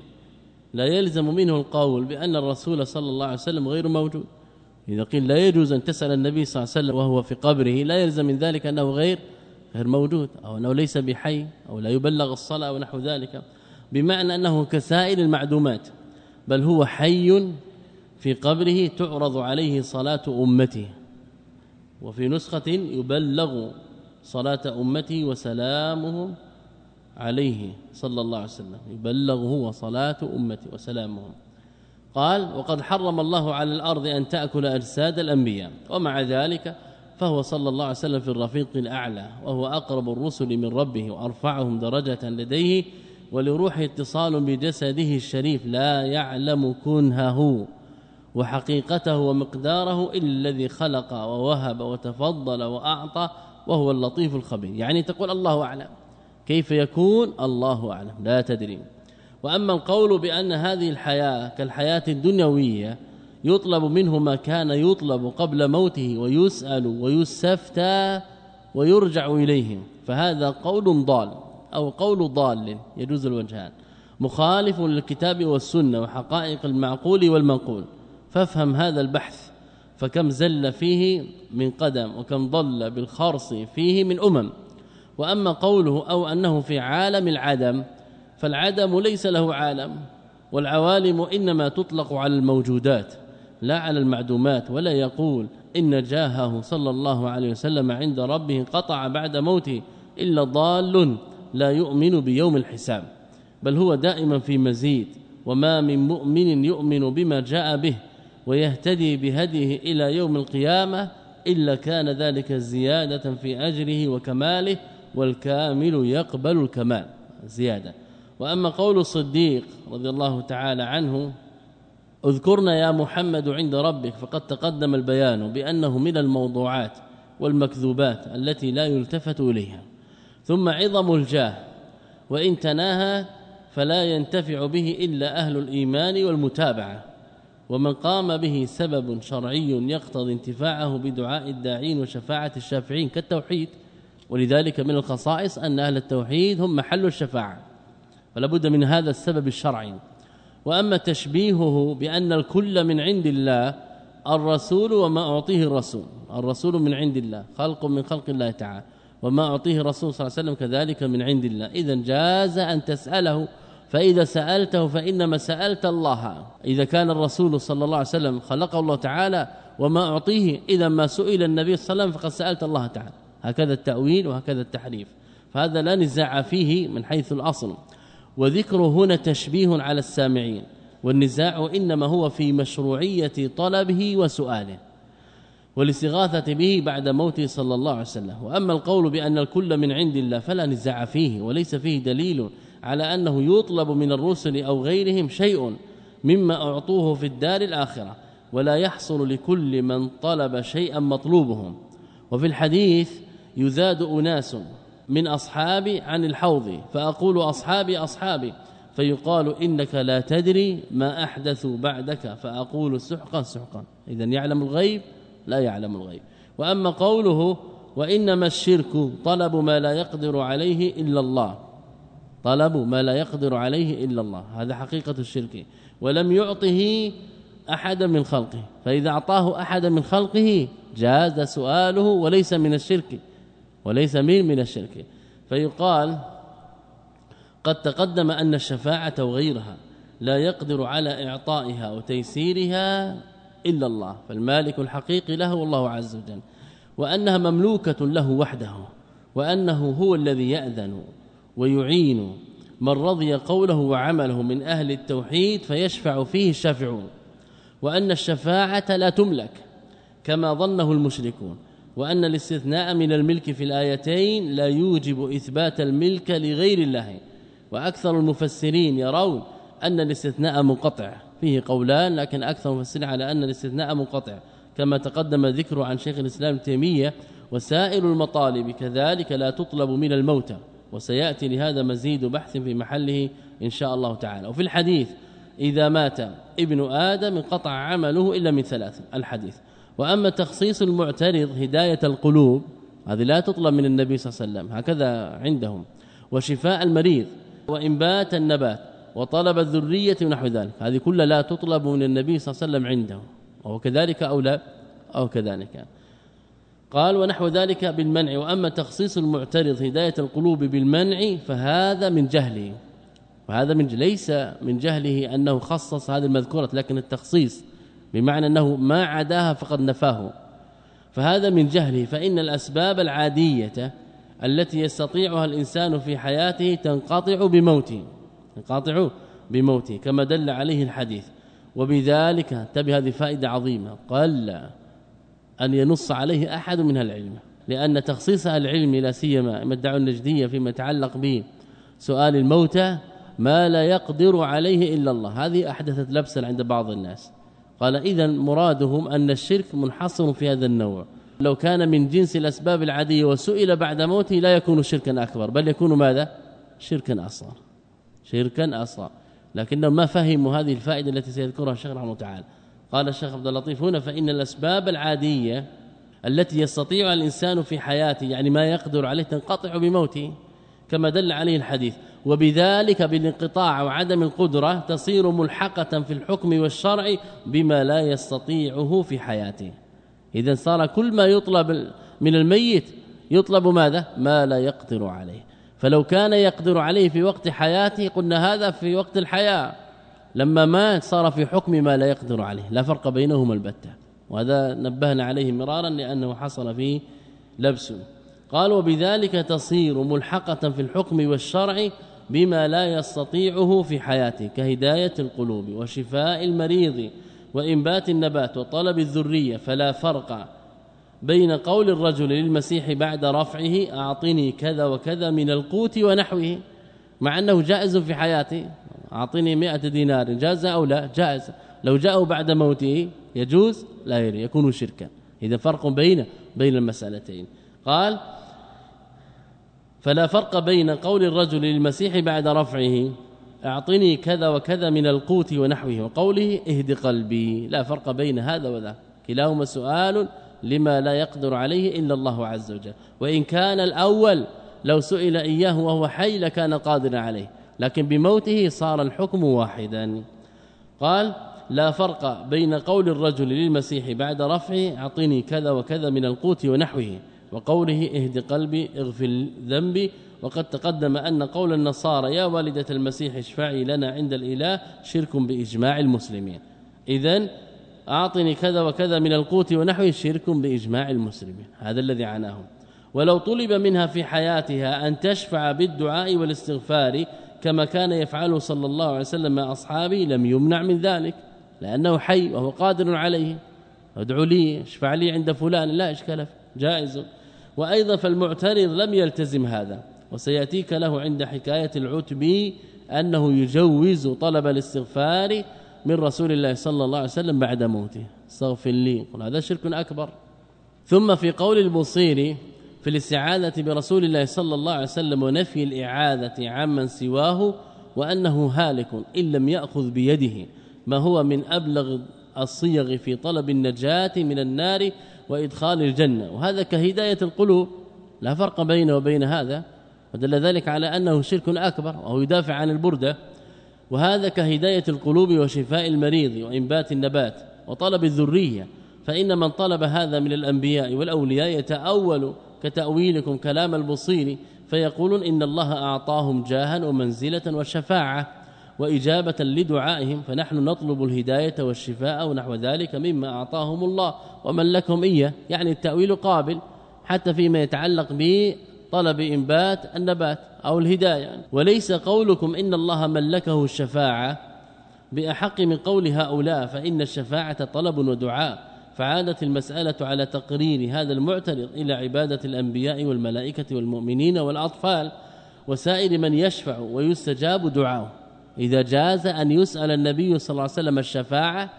لا يلزم منه القول بأن الرسول صلى الله عليه وسلم غير موجود. إذا قيل لا يجوز أن تسأل النبي صلى الله عليه وسلم وهو في قبره لا يلزم من ذلك أنه غير غير موجود أو أنه ليس بحي أو لا يبلغ الصلاة ونحو ذلك. بمعنى أنه كسائر المعدومات. بل هو حي في قبره تعرض عليه صلاة أمته. وفي نسخة يبلغ صلاة امته وسلامهم عليه صلى الله عليه وسلم. يبلغ هو صلاه امته وسلامهم. قال وقد حرم الله على الأرض أن تأكل أجساد الأنبياء ومع ذلك فهو صلى الله عليه وسلم في الرفيق الأعلى وهو أقرب الرسل من ربه وأرفعهم درجة لديه ولروحه اتصال بجسده الشريف لا يعلم كنهه وحقيقته ومقداره إلا الذي خلق ووهب وتفضل وأعطى وهو اللطيف الخبير. يعني تقول الله أعلم. كيف يكون؟ الله أعلم. لا تدري. وأما القول بأن هذه الحياة كالحياة الدنيوية يطلب منه ما كان يطلب قبل موته ويسأل ويستفتى ويرجع إليه. فهذا قول ضال أو قول ضال يجوز الوجهان. مخالف للكتاب والسنة وحقائق المعقول والمنقول. فافهم هذا البحث. فكم زل فيه من قدم وكم ضل بالخرص فيه من أمم. وأما قوله أو أنه في عالم العدم فالعدم ليس له عالم والعوالم إنما تطلق على الموجودات لا على المعدومات ولا يقول إن جاهه صلى الله عليه وسلم عند ربه قطع بعد موته إلا ضال لا يؤمن بيوم الحساب. بل هو دائما في مزيد وما من مؤمن يؤمن بما جاء به. ويهتدي بهديه إلى يوم القيامة إلا كان ذلك زيادة في أجره وكماله والكامل يقبل الكمال زيادة. وأما قول الصديق رضي الله تعالى عنه اذكرنا يا محمد عند ربك فقد تقدم البيان بأنه من الموضوعات والمكذوبات التي لا يلتفت إليها. ثم عظم الجاه وإن تناهى فلا ينتفع به إلا أهل الإيمان والمتابعة. ومن قام به سبب شرعي يقتضي انتفاعه بدعاء الداعين وشفاعة الشافعين كالتوحيد. ولذلك من الخصائص أن أهل التوحيد هم محل الشفاعة. فلا بد من هذا السبب الشرعي. وأما تشبيهه بأن الكل من عند الله الرسول وما أعطيه الرسول. الرسول من عند الله خلق من خلق الله تعالى. وما أعطيه الرسول صلى الله عليه وسلم كذلك من عند الله. اذا جاز أن تسأله فإذا سألته فإنما سألت الله. إذا كان الرسول صلى الله عليه وسلم خلقه الله تعالى وما أعطيه إذا ما سئل النبي صلى الله عليه وسلم فقد سألت الله تعالى. هكذا التأويل وهكذا التحريف. فهذا لا نزاع فيه من حيث الأصل. وذكر هنا تشبيه على السامعين. والنزاع إنما هو في مشروعية طلبه وسؤاله. والاستغاثة به بعد موته صلى الله عليه وسلم. وأما القول بأن الكل من عند الله فلا نزاع فيه وليس فيه دليل على أنه يطلب من الرسل أو غيرهم شيء مما أعطوه في الدار الآخرة ولا يحصل لكل من طلب شيئا مطلوبهم. وفي الحديث يزاد أناس من أصحابي عن الحوض فأقول أصحابي أصحابي فيقال إنك لا تدري ما احدثوا بعدك فأقول سحقا سحقا. اذا يعلم الغيب لا يعلم الغيب. وأما قوله وإنما الشرك طلب ما لا يقدر عليه إلا الله طلب ما لا يقدر عليه إلا الله. هذا حقيقة الشرك. ولم يعطه احدا من خلقه. فإذا أعطاه احدا من خلقه جاز سؤاله وليس من الشرك. وليس من من الشرك. فيقال قد تقدم أن الشفاعة وغيرها لا يقدر على إعطائها وتيسيرها إلا الله. فالمالك الحقيقي له الله عز وجل. وأنها مملوكة له وحده. وأنه هو الذي يأذن. ويعين من رضي قوله وعمله من أهل التوحيد فيشفع فيه الشافعون وأن الشفاعة لا تملك كما ظنه المشركون وأن الاستثناء من الملك في الآيتين لا يوجب إثبات الملك لغير الله وأكثر المفسرين يرون أن الاستثناء منقطع. فيه قولان لكن أكثر المفسرين على أن الاستثناء منقطع كما تقدم ذكره عن شيخ الإسلام تيمية وسائر المطالب كذلك لا تطلب من الموتى. وسيأتي لهذا مزيد بحث في محله إن شاء الله تعالى. وفي الحديث إذا مات ابن آدم انقطع عمله إلا من ثلاث الحديث. وأما تخصيص المعترض هداية القلوب هذه لا تطلب من النبي صلى الله عليه وسلم. هكذا عندهم. وشفاء المريض وانبات النبات وطلب الذرية ونحو ذلك. هذه كلها لا تطلب من النبي صلى الله عليه وسلم عنده وهو كذلك أو لا؟ أو كذلك. قال ونحو ذلك بالمنع وأما تخصيص المعترض هداية القلوب بالمنع فهذا من جهله وهذا من ليس من جهله أنه خصص هذه المذكورة لكن التخصيص بمعنى أنه ما عداها فقد نفاه فهذا من جهله فإن الأسباب العادية التي يستطيعها الإنسان في حياته تنقطع بموته تنقطع بموته كما دل عليه الحديث وبذلك انتبه هذه فائدة عظيمة قل أن ينص عليه أحد من العلم لأن تخصيص العلم لا سيما مدعو النجدية فيما يتعلق به سؤال الموتى ما لا يقدر عليه إلا الله. هذه أحدثت لبسا عند بعض الناس. قال اذا مرادهم أن الشرك منحصر في هذا النوع. لو كان من جنس الأسباب العادية وسئل بعد موته لا يكون شركا أكبر بل يكون ماذا؟ شركا أصغر. شركا أصغر. لكنهم ما فهموا هذه الفائدة التي سيذكرها الشيخ رحمه تعالى. قال الشيخ عبد اللطيف هنا فإن الأسباب العادية التي يستطيع الإنسان في حياته يعني ما يقدر عليه تنقطع بموته كما دل عليه الحديث. وبذلك بالانقطاع وعدم القدرة تصير ملحقة في الحكم والشرع بما لا يستطيعه في حياته. إذا صار كل ما يطلب من الميت يطلب ماذا؟ ما لا يقدر عليه. فلو كان يقدر عليه في وقت حياته قلنا هذا في وقت الحياة. لما مات صار في حكم ما لا يقدر عليه لا فرق بينهما البتة. وهذا نبهنا عليه مرارا لأنه حصل فيه لبس قال وبذلك تصير ملحقة في الحكم والشرع بما لا يستطيعه في حياته كهداية القلوب وشفاء المريض وإنبات النبات وطلب الذرية فلا فرق بين قول الرجل للمسيح بعد رفعه أعطني كذا وكذا من القوت ونحوه مع أنه جائز في حياته اعطني 100 دينار جاز أو لا؟ جائز لو جاءه بعد موته يجوز؟ لا يكون شركا. إذا فرق بين بين المسألتين. قال فلا فرق بين قول الرجل للمسيح بعد رفعه أعطني كذا وكذا من القوت ونحوه وقوله اهد قلبي. لا فرق بين هذا وذا. كلاهما سؤال لما لا يقدر عليه إلا الله عز وجل. وإن كان الأول لو سئل إياه وهو حي لكان قادرا عليه. لكن بموته صار الحكم واحدا. قال لا فرق بين قول الرجل للمسيح بعد رفعه أعطني كذا وكذا من القوت ونحوه وقوله اهد قلبي اغفر ذنبي. وقد تقدم أن قول النصارى يا والدة المسيح اشفعي لنا عند الإله شرك بإجماع المسلمين. إذا أعطني كذا وكذا من القوت ونحوه شرك بإجماع المسلمين. هذا الذي عناهم ولو طلب منها في حياتها أن تشفع بالدعاء والاستغفار كما كان يفعله صلى الله عليه وسلم مع أصحابه لم يمنع من ذلك لأنه حي وهو قادر عليه. ادعو لي اشفع لي عند فلان لا إشكال جائز. وأيضا فالمعترض لم يلتزم هذا وسيأتيك له عند حكاية العتبي أنه يجوز طلب الاستغفار من رسول الله صلى الله عليه وسلم بعد موته. استغفر لي قل هذا شرك أكبر. ثم في قول البصيري في الاستعاذة برسول الله صلى الله عليه وسلم ونفي الإعاذة عمن سواه وأنه هالك إن لم يأخذ بيده. ما هو من أبلغ الصيغ في طلب النجاة من النار وإدخال الجنة. وهذا كهداية القلوب. لا فرق بينه وبين هذا. ودل ذلك على أنه شرك أكبر وهو يدافع عن البردة. وهذا كهداية القلوب وشفاء المريض وإنبات النبات وطلب الذرية. فإن من طلب هذا من الأنبياء والأولياء يتأول كتأويلكم كلام البصير فيقولون إن الله أعطاهم جاها ومنزلة وشفاعة وإجابة لدعائهم فنحن نطلب الهداية والشفاء ونحو ذلك مما أعطاهم الله. ومن لكم إياه يعني التأويل قابل حتى فيما يتعلق بطلب إنبات النبات أو الهداية. وليس قولكم إن الله ملكه الشفاعة بأحق من قول هؤلاء فإن الشفاعة طلب ودعاء. فعادت المسألة على تقرير هذا المعترض إلى عبادة الأنبياء والملائكة والمؤمنين والأطفال وسائر من يشفع ويستجاب دعاؤه. إذا جاز أن يسأل النبي صلى الله عليه وسلم الشفاعة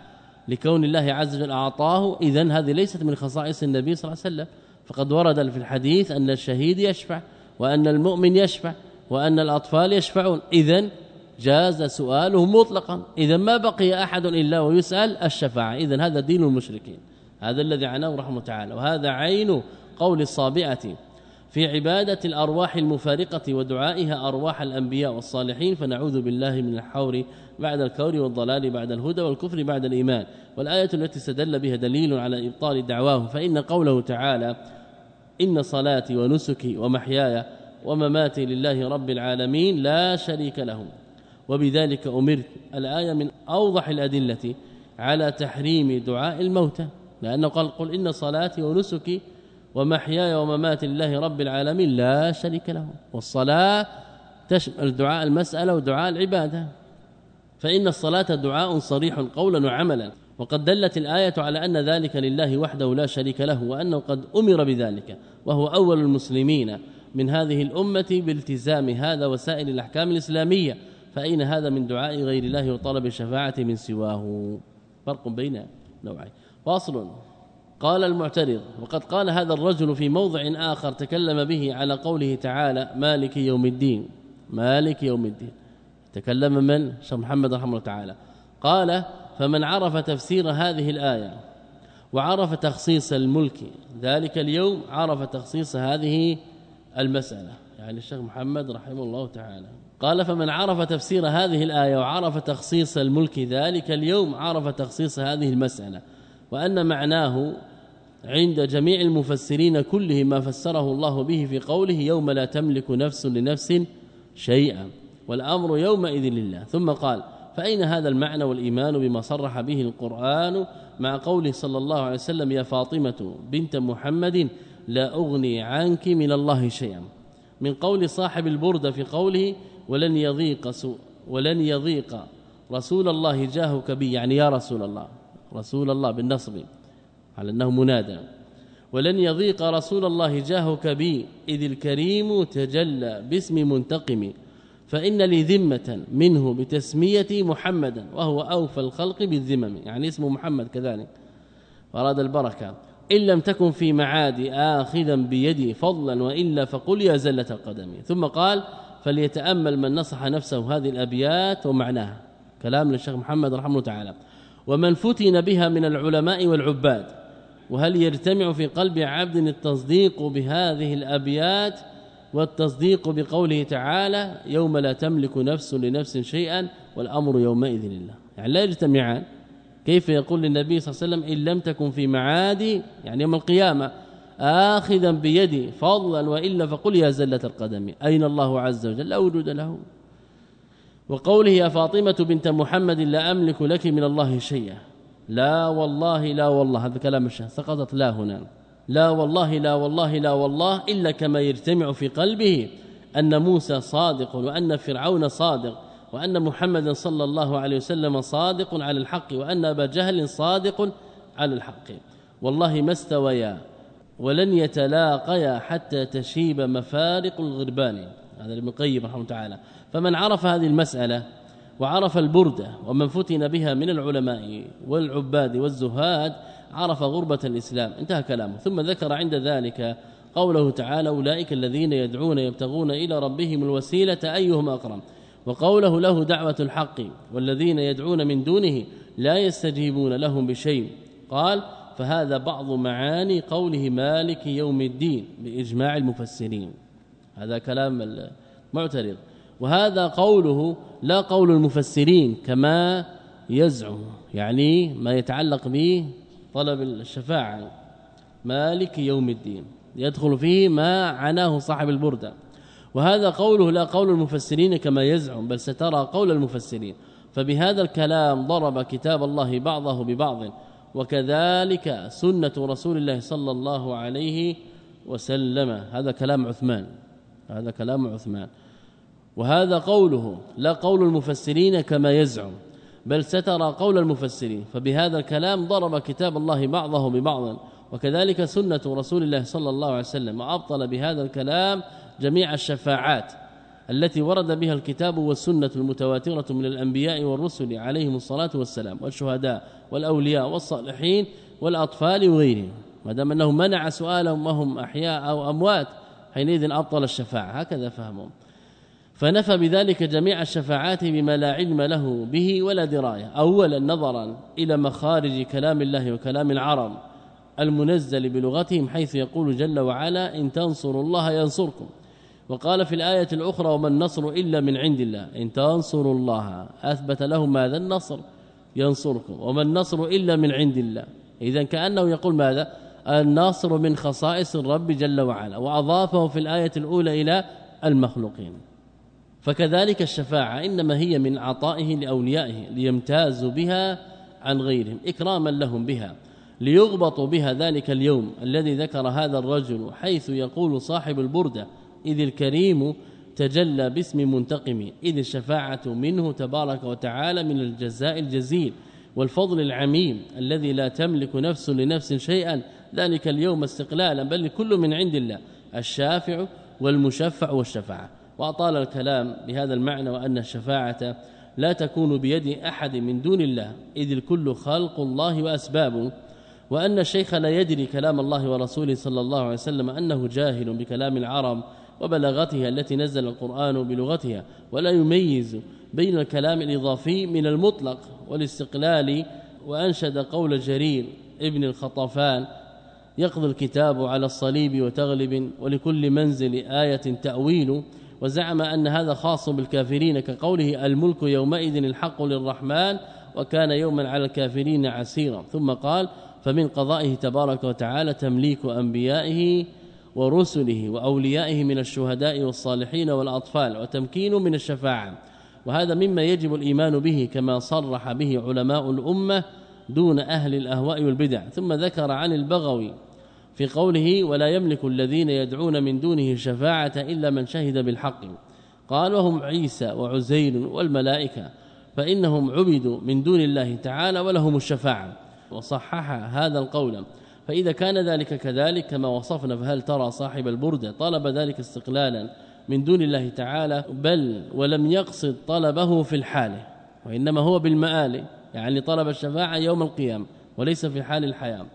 لكون الله عز وجل أعطاه اذا هذه ليست من خصائص النبي صلى الله عليه وسلم. فقد ورد في الحديث أن الشهيد يشفع وأن المؤمن يشفع وأن الأطفال يشفعون. اذا جاز سؤاله مطلقا. إذا ما بقي أحد إلا ويسأل الشفاعة. اذا هذا دين المشركين. هذا الذي عناه رحمه تعالى. وهذا عين قول الصابئة في عبادة الأرواح المفارقة ودعائها أرواح الأنبياء والصالحين. فنعوذ بالله من الحور بعد الكور والضلال بعد الهدى والكفر بعد الإيمان. والآية التي استدل بها دليل على إبطال دعواه. فإن قوله تعالى إن صلاتي ونسكي ومحياي ومماتي لله رب العالمين لا شريك له. وبذلك أمرت الآية من أوضح الأدلة على تحريم دعاء الموتى لأنه قال قل إن صلاتي ونسكي ومحياي ومماتي لله رب العالمين لا شريك له والصلاة تشمل دعاء المسألة ودعاء العبادة فإن الصلاة دعاء صريح قولا وعملا وقد دلت الآية على أن ذلك لله وحده لا شريك له وأنه قد أمر بذلك وهو أول المسلمين من هذه الأمة بالتزام هذا وسائر الأحكام الإسلامية فأين هذا من دعاء غير الله وطلب الشفاعة من سواه؟ فرق بين نوعين. فاصل. قال المعترض وقد قال هذا الرجل في موضع آخر تكلم به على قوله تعالى مالك يوم الدين مالك يوم الدين. تكلم من؟ شيخ محمد رحمه الله تعالى. قال فمن عرف تفسير هذه الآية وعرف تخصيص الملك ذلك اليوم عرف تخصيص هذه المسألة يعني الشيخ محمد رحمه الله تعالى. قال فمن عرف تفسير هذه الآية وعرف تخصيص الملك ذلك اليوم عرف تخصيص هذه المسألة وأن معناه عند جميع المفسرين كلهم ما فسره الله به في قوله يوم لا تملك نفس لنفس شيئا والأمر يومئذ لله. ثم قال فأين هذا المعنى والإيمان بما صرح به القرآن مع قوله صلى الله عليه وسلم يا فاطمة بنت محمد لا أغني عنك من الله شيئا من قول صاحب البردة في قوله ولن يضيق ولن يضيق رسول الله جاهك بي. يعني يا رسول الله. رسول الله بالنصب. على أنه منادى. ولن يضيق رسول الله جاهك بي. إذ الكريم تجلى باسم منتقم. فإن لي ذمة منه بتسميتي محمدا وهو أوفى الخلق بالذمم. يعني اسمه محمد كذلك. أراد البركة. إن لم تكن في معادي آخذا بيدي فضلا. وإلا فقل يا زلة القدم ثم قال فليتأمل من نصح نفسه هذه الأبيات ومعناها. كلام للشيخ محمد رحمه الله تعالى. ومن فتن بها من العلماء والعباد. وهل يجتمع في قلب عبد التصديق بهذه الأبيات والتصديق بقوله تعالى يوم لا تملك نفس لنفس شيئا والأمر يومئذ لله. يعني لا يجتمعان. كيف يقول للنبي صلى الله عليه وسلم إن لم تكن في معادي يعني يوم القيامة اخذا بيدي فضلا وإلا فقل يا زلة القدم أين الله عز وجل؟ لا وجود له. وقوله يا فاطمة بنت محمد لا أملك لك من الله شيئا. لا والله لا والله هذا كلام الشيخ سقطت لا هنا. لا والله لا والله لا والله إلا كما يجتمع في قلبه أن موسى صادق وأن فرعون صادق وأن محمدا صلى الله عليه وسلم صادق على الحق وأن أبا جهل صادق على الحق. والله ما استويا. ولن يتلاقيا حتى تشيب مفارق الغربان. هذا ابن القيم رحمه الله تعالى. فمن عرف هذه المسألة وعرف البردة ومن فتن بها من العلماء والعباد والزهاد عرف غربة الإسلام. انتهى كلامه. ثم ذكر عند ذلك قوله تعالى أولئك الذين يدعون يبتغون إلى ربهم الوسيلة أيهم أقرب وقوله له دعوة الحق والذين يدعون من دونه لا يستجيبون لهم بشيء. قال فهذا بعض معاني قوله مالك يوم الدين بإجماع المفسرين. هذا كلام المعترض. وهذا قوله لا قول المفسرين كما يزعم يعني ما يتعلق به طلب الشفاعة. مالك يوم الدين يدخل فيه ما عناه صاحب البرده وهذا قوله لا قول المفسرين كما يزعم بل سترى قول المفسرين. فبهذا الكلام ضرب كتاب الله بعضه ببعض. وكذلك سنة رسول الله صلى الله عليه وسلم. هذا كلام عثمان. هذا كلام عثمان. وهذا قوله لا قول المفسرين كما يزعم بل سترى قول المفسرين. فبهذا الكلام ضرب كتاب الله بعضه ببعض وكذلك سنة رسول الله صلى الله عليه وسلم. وأبطل بهذا الكلام جميع الشفاعات التي ورد بها الكتاب والسنة المتواترة من الأنبياء والرسل عليهم الصلاة والسلام والشهداء. والأولياء والصالحين والأطفال وغيرهم. ما دام أنه منع سؤالهم وهم أحياء أو أموات حينئذ أبطل الشفاعة. هكذا فهمهم. فنفى بذلك جميع الشفاعات بما لا علم له به ولا دراية. اولا نظرا إلى مخارج كلام الله وكلام العرب المنزل بلغتهم حيث يقول جل وعلا إن تنصروا الله ينصركم وقال في الآية الأخرى وما النصر إلا من عند الله إن تنصروا الله أثبت لهم ماذا؟ النصر. ينصركم. وما النصر إلا من عند الله. إذا كأنه يقول ماذا؟ النصر من خصائص الرب جل وعلا وأضافه في الآية الأولى إلى المخلوقين. فكذلك الشفاعة إنما هي من عطائه لأوليائه ليمتازوا بها عن غيرهم إكراما لهم بها ليغبطوا بها ذلك اليوم الذي ذكر هذا الرجل حيث يقول صاحب البردة إذ الكريم تجلى باسم منتقم إذ الشفاعة منه تبارك وتعالى من الجزاء الجزيل والفضل العميم الذي لا تملك نفس لنفس شيئا ذلك اليوم استقلالا بل لكل من عند الله الشافع والمشفع والشفاعة. وأطال الكلام بهذا المعنى وأن الشفاعة لا تكون بيد أحد من دون الله إذ الكل خلق الله وأسبابه وأن الشيخ لا يدري كلام الله ورسوله صلى الله عليه وسلم أنه جاهل بكلام العرب وبلاغتها التي نزل القرآن بلغتها ولا يميز بين الكلام الإضافي من المطلق والاستقلال. وأنشد قول جرير ابن الخطفان يقضي الكتاب على الصليب وتغلب ولكل منزل آية تأويل. وزعم أن هذا خاص بالكافرين كقوله الملك يومئذ الحق للرحمن وكان يوما على الكافرين عسيرا. ثم قال فمن قضائه تبارك وتعالى تمليك أنبيائه ورسله وأوليائه من الشهداء والصالحين والأطفال وتمكين من الشفاعة. وهذا مما يجب الإيمان به كما صرح به علماء الأمة دون أهل الأهواء والبدع. ثم ذكر عن البغوي في قوله ولا يملك الذين يدعون من دونه شفاعة إلا من شهد بالحق قال وهم عيسى وعزير والملائكة فإنهم عبدوا من دون الله تعالى ولهم الشفاعة وصحح هذا القول. فإذا كان ذلك كذلك كما وصفنا فهل ترى صاحب البردة طلب ذلك استقلالا من دون الله تعالى؟ بل ولم يقصد طلبه في الحال وإنما هو بالمآل يعني طلب الشفاعة يوم القيامة وليس في حال الحياة.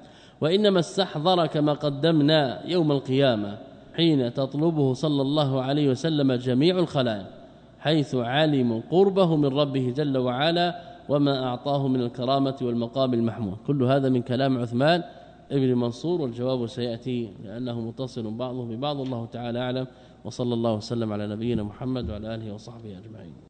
وإنما استحضر كما قدمنا يوم القيامة حين تطلبه صلى الله عليه وسلم جميع الخلائق حيث علموا قربه من ربه جل وعلا وما أعطاه من الكرامة والمقام المحمود. كل هذا من كلام عثمان ابن منصور والجواب سيأتي لأنه متصل بعضه ببعض. الله تعالى أعلم. وصلى الله وسلم على نبينا محمد وعلى آله وصحبه أجمعين.